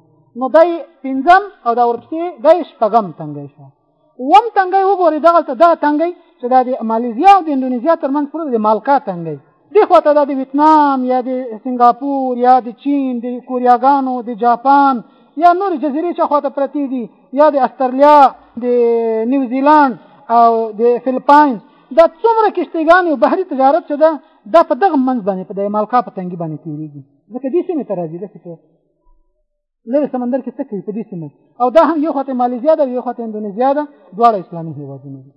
نو دی پنځم او دا ورپسې دی شپږم تنګی شو وم تنګي وګوري دغه ته دغه تنګي چې د ماليزیا او د انډونیزیا ترمنځ پر د مالکا تنګي دی خو ته د ویتنام یا د سنگاپور یا د چین د کوریاګانو د جاپان یا نور جزیرې چې خو ته پرتی دي یا د استرالیا د نیوزیلند او د فلیپاینز دا څومره کشتیګان او بحري تجارت چې ده دا په دغه منځ باندې په د مالکا په تنګي باندې تیریږي ځکه دې سیمې ته راځي داسې لرې سمندر کې څه کوي په دې سیمه او دا هم یو خواته مالیزیا ده یو خواته اندونیزیا ده دواړه اسلامي هېوادونه دي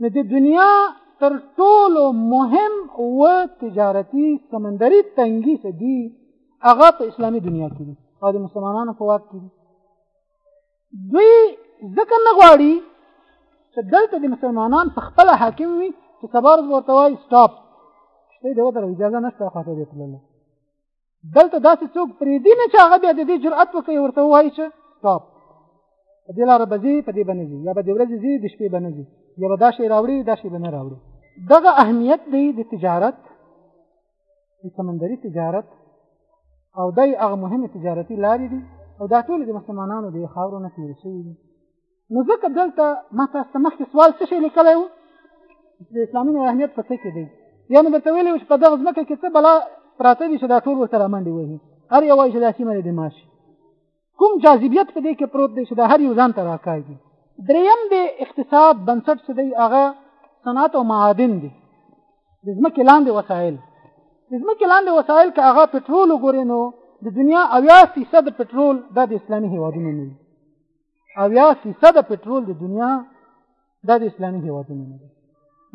نو د دنیا تر ټولو مهم و تجارتي سمندري تنګي څه دي هغه په اسلامي دنیا کې دي او د مسلمانانو په واک کې دي دوی ځکه نه غواړي چې دلته د مسلمانان په خپل حاکم وي چې سبا ورځ ورته وایي سټاپ شته دی ودرې اجازه نشته خواته دې تللی دلته داسې څوک پرېږدي نه چې هغه بیا د دې جرأت وکړي ورته ووایي چې ټاپ په دې لاره به ځي په دې به نه ځي یا به د ورځې ځي د شپې به نه ځي یا به دا شی راوړي دا شی به نه راوړي دغه اهمیت دی د تجارت د سمندري تجارت او دای هغه مهمه تجارتي لارې دي او دا ټول د مسلمانانو د خاورو نه تېر شوي دي نو ځکه دلته ما تاسو ته مخکې سوال څه شی لیکلی و د اسلامي نور اهمیت په څه کې دی یا مې درته ویلي و چې په دغه ځمکه کې څه بلا پراته دي چې دا ټول ورته رامنډې وهي هر یو وایي چې دا سیمه د ماشي کوم جاذبیت په دې کې پروت دی چې دا هر یو ځان ته راکاږي دریم د اقتصاد بنسټ څه دی هغه صنعت او معادن دي د ځمکې لاندې وسایل د ځمکې لاندې وسایل که هغه پټرول وګورې نو د دنیا اویا فیصد پټرول دا د اسلامي هیوادونو نه او یا فیصد پټرول د دنیا دا د اسلامي هیوادونو نه دی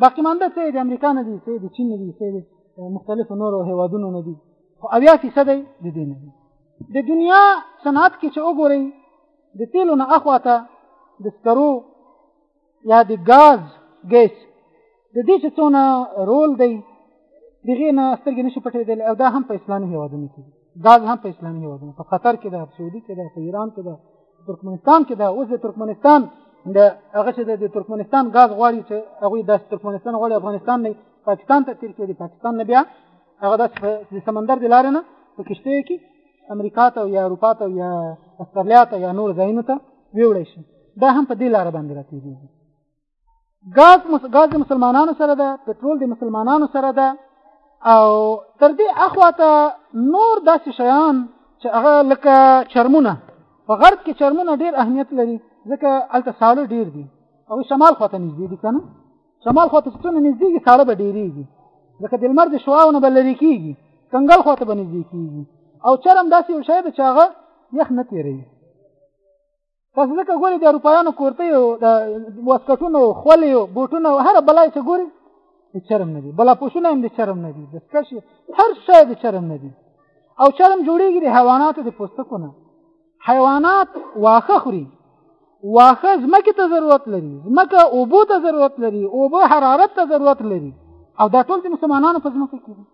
باقي مانده څه د امریکا نه دي څه د چین نه دي څه د مختلفو نورو هیوادونو نه دي خو اویا فیصد د دې نه دي د دنیا صنعت کې چې وګورئ د تیلو نه اخواته د سکرو یا د ګاز ګیس د دې چې څونه رول دی دغه نه سترګې نشي پټېدل او دا هم په اسلامي هیوادونو کې ګاز هم په اسلامي هیوادونو په قطر کې ده په سعودي کې ده په ایران کې ده ترکمنستان کې ده اوس د ترکمنستان د هغه چې د ترکمنستان غاز غواړي چې هغه د ترکمنستان غواړي افغانستان نه پاکستان ته تیر کړي پاکستان نه بیا هغه د سمندر د لارې نه په کشته کې امریکا ته یا اروپا ته یا استرالیا ته یا نور ځایونو ته ویوړی شي دا هم په دې لاره باندې راتېږي غاز غاز د مسلمانانو سره ده پټرول د مسلمانانو سره ده او تر دې اخواته نور داسې شیان چې هغه لکه چرمونه په غرب کې چرمونه ډیر اهمیت لري ځکه هلته ساړه ډیر دي او شمال خواته نږدې دي که نه شمال خواته چې څونه نږدې کېږي ساړه به ډېرېږي ځکه د لمر د شعاو نه به لرې کېږي کنګل خواته به نږدې کېږي او چرم داسې یو شی دی چې هغه یخ نه تېروي تاسو ځکه ګوري د اروپایانو کورتۍ او د واسکټونو او خولې او بوټونه او هره بلا چې ګوري د چرم نه دي بلا پوښونه هم د چرم نه دي د سکشي هر شی د چرم نه دي او چرم جوړیږي د حیواناتو د پوستکو نه حیوانات واخه خوري واخه زمکه ته ضرورت لري زمکه اوبو ته ضرورت لري اوبو حرارت ته ضرورت لري او دا ټول د مسلمانانو په ځمکه کې دي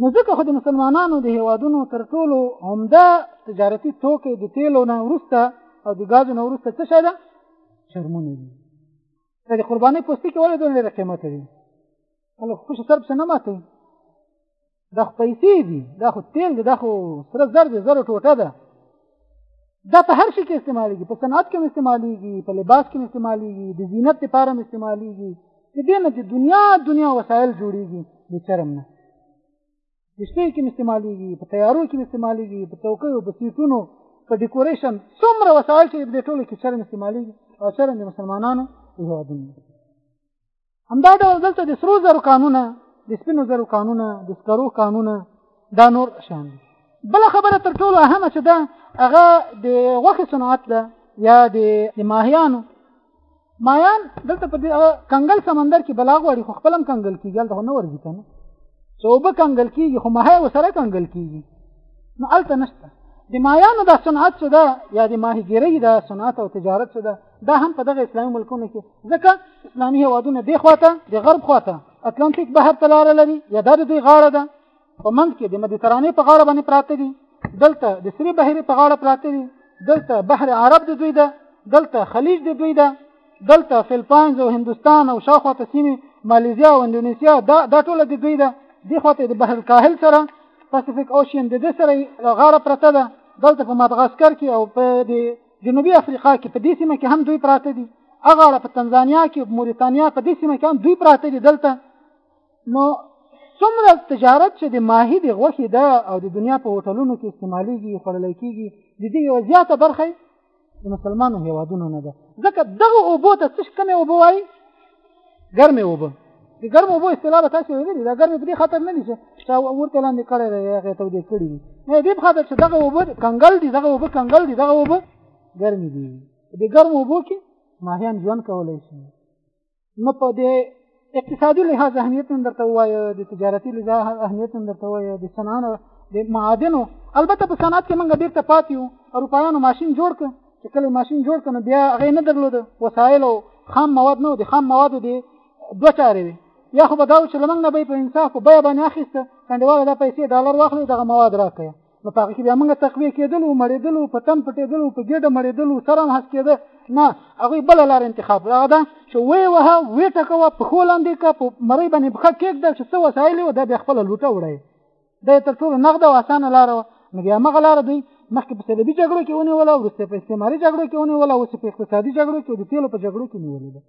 نو ځکه خو د مسلمانانو د هیوادونو تر ټولو عمده تجارتي توکي د تیلو نه وروسته او د غازو نه وروسته څه شی ده شرمونه دي دا د قربانۍ پوستکي ولې دومره ډېره قیمته دي هلک خوشې سر پسې نه ماتوي دا خو پیسې دي دا خو تیل دی دا خو سره زر دی زر ټوټه ده دا په هر شي کې استعمالېږي په صنعت کې استعمالېږي په لباس کې استعمالېږي د زینت لپاره استعمالېږي د دې نه د دنیا دنیا وسایل جوړېږي د چرم نه کشتۍ کې استعمالېږي په تیارو کې استعمالېږي په چوکیو په سیټونو په ډیکوریشن څومره وسایل چې د ټولو کې چرم استعمالېږي او چرم د مسلمانانو هېوادونه همدا ډول دلته د سرو زرو قانونه د سپینو زرو قانونه د سکرو قانونه دا نور شان دي بل خبره تر ټولو اهمه چې ده هغه د غوښې صنعت ده یا د ماهیانو مایان دلته په کنګل سمندر کې بلاغ وړي خو خپلم کنګل کیږي دلته نه ورځي کنه څو به کنګل کیږي خو ماهی وسره کنګل کیږي نو الته نشته د مایانو دا صنعت څه ده یا د ماهیګیرۍ دا صنعت او تجارت څه ده دا هم په دغه اسلامي ملکونو کې ځکه اسلامي هوادونه دی خواته د غرب خواته اتلانتیک بحر ته لار لري یا دا د دوی غاړه ده په منځ کې د مدیترانې په غاړه باندې پراته دي دلته د سری بحر په غاړه پراته دي دلته بحر عرب د دوی ده دلته خلیج د دوی ده دلته فلپاینز او هندستان او شاوخوا ته سیمې مالیزیا او اندونیسیا دا دا ټول د دوی ده دی خواته د بحر الکاهل سره پاسفیک اوشین د دې سره غاړه پرته ده دلته په مدغاسکر کې او په د جنوبي افریقا کې په دې سیمه کې هم دوی پراته دي هغه اړه په تنزانیا کې موریتانیا په دې سیمه کې هم دوی پراته دي دلته نو څومره تجارت چې د ماهي د غوښې ده او د دنیا په هوټلونو کې استعمالیږي خوړل کېږي د دې یو زیاته برخه د مسلمانو هیوادونو نه ده ځکه دغه اوبو ته څه کومې اوبه وایي ګرمې اوبه د ګرمو اوبو اصطلاح به تاسو ویلي دا ګرمې په دې خاطر نه دي چې تا ورته لاندې کړی دی هغې تودې کړي دي نه دې په خاطر چې دغه اوبه کنګل دي دغه اوبه کنګل دي دغه اوبه ګرمې دي د ګرمو اوبو کې ماهیان ژوند کولی شي نو په دې اقتصادي لحاظ اهمیت هم درته ووایه د تجارتي لحاظ اهمیت هم درته ووایه د صنعانو د معادنو البته په صنعت کې موږ بیرته پاتې یو اروپایانو ماشین جوړ کړ چې کله ماشين جوړ کنه بیا هغه نه درلود وسایل او خام مواد نه دي خام مواد دي دوه چارې وي یا خو به دا چې لمنګ نه به په انصاف په بیا باندې اخیسته کنډواله دا پیسې ډالر واخلي دغه مواد راکړي نو په هغه کې بیا موږ تقویه کېدلو مړېدلو په تم پټېدلو په ګډه مړېدلو سره هم هڅ کېده نه هغوی بل لار انتخاب هغه ده چې وې وه وې ټکوه پښو لاندې که په مرۍ باندې پښه کېږده چې څه وسایل و دا بیا خپله لوټه وړی دا تر ټولو نغده او اسانه لاره وه نو بیا مغه لاره دوی مخکې په صلیبي جګړو کې ونیوله وروسته په استعماري جګړو کې ونیوله اوس په اقتصادي جګړو کې د تیلو په جګړو کې نیولې ده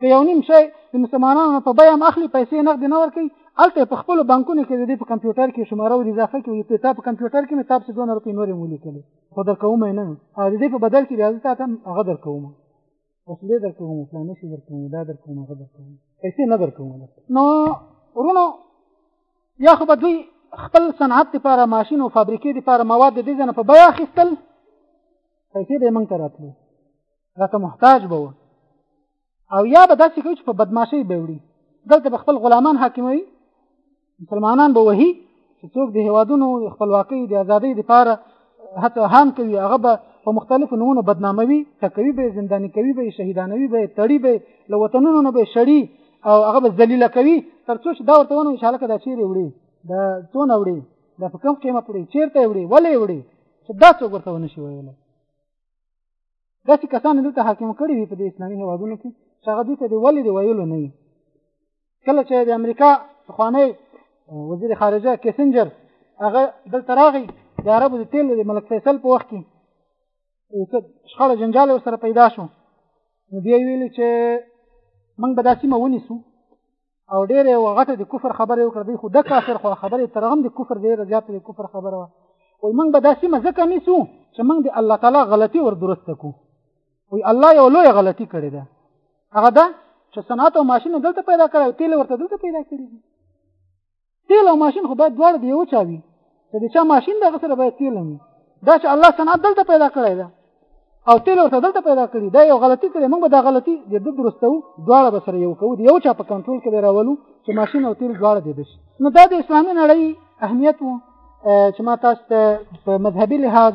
که یو نیم شی د مسلمانانو په بیه هم اخلي پیسې نغدې نه ورکوي هلته په خپلو بانکونو کې د دې په کمپیوټر کې شماره ور اضافه کوي ته تا په کمپیوټر کې مې تا پسې دوه روپۍ نورې هم ولیکلې خو درکوم یې نه او د دې په بدل کې بیا زه تا ته هغه درکوم وسلې در کوم فلانه شي در کوم دا در کوم هغه در کوم پیسې نه در کوم نو ورونو یا خو به دوی خپل صنعت لپاره ماشین او فابریکې لپاره مواد د دې ځنه په بیا خستل پیسې به مونږ ته راتلې راته محتاج به و او یا به داسې کوي چې په بدمعاشۍ به وړي دلته به خپل غلامان حاکموي مسلمانان به وهي چې څوک د هوادونو خپلواکۍ د ازادۍ لپاره حتی هان کوي هغه به په مختلفو نمونه بدناموي ټکوي به زنداني کوي به شهیدانوي به تړي به له وطنونو نه به شړي او هغه به ذلیل کوي تر څو چې دا ورته ونه ان شاء الله کدا چیرې وړي دا څونه وړي دا په کوم قیمت وړي چیرته وړي ولې وړي چې دا څوک ورته ونه شي ویلی داسې کسان دلته حاکم کړي وي په دې اسلامي هېوادونو کې چې هغه دوی ته د ولې د ویلو نه وي کله چې د امریکا پخوانی وزیر خارجه کیسنجر هغه دلته راغی د عربو د تیلو د ملک فیصل په وخت کې یو څه شخړه جنجال ورسره پیدا شو نو بیا یې ویلي چې موږ به دا سیمه ونیسو او ډېره یوه غټه د کفر خبره یې وکړه دوی خو د کافر خو خبره یې تر هم د کفر ډېره زیاته د کفر خبره وه وایي موږ به دا سیمه ځکه نیسو چې موږ د الله تعالی غلطي ور درسته کړو وی الله یو لوی غلطي کړې ده هغه دا چې صنعت او ماشين دلته پیدا کړی او تیل ورته دلته پیدا کړی دي تیل او ماشين خو باید دواړه دی یو چا وي چې د چا ماشين دغه سره باید تیل وي دا چې الله صنعت دلته پیدا کړی ده او تیل ورته دلته پیدا کړی دا یو غلطي کړې موږ به دا غلطي د دې درستو دواړه به سره یو کوو د یو چا په کنټرول کې راولو چې ماشين او تیل دواړه دي بشي نو دا د اسلامي نړۍ اهمیت وو چې ما تاسو ته په مذهبي لحاظ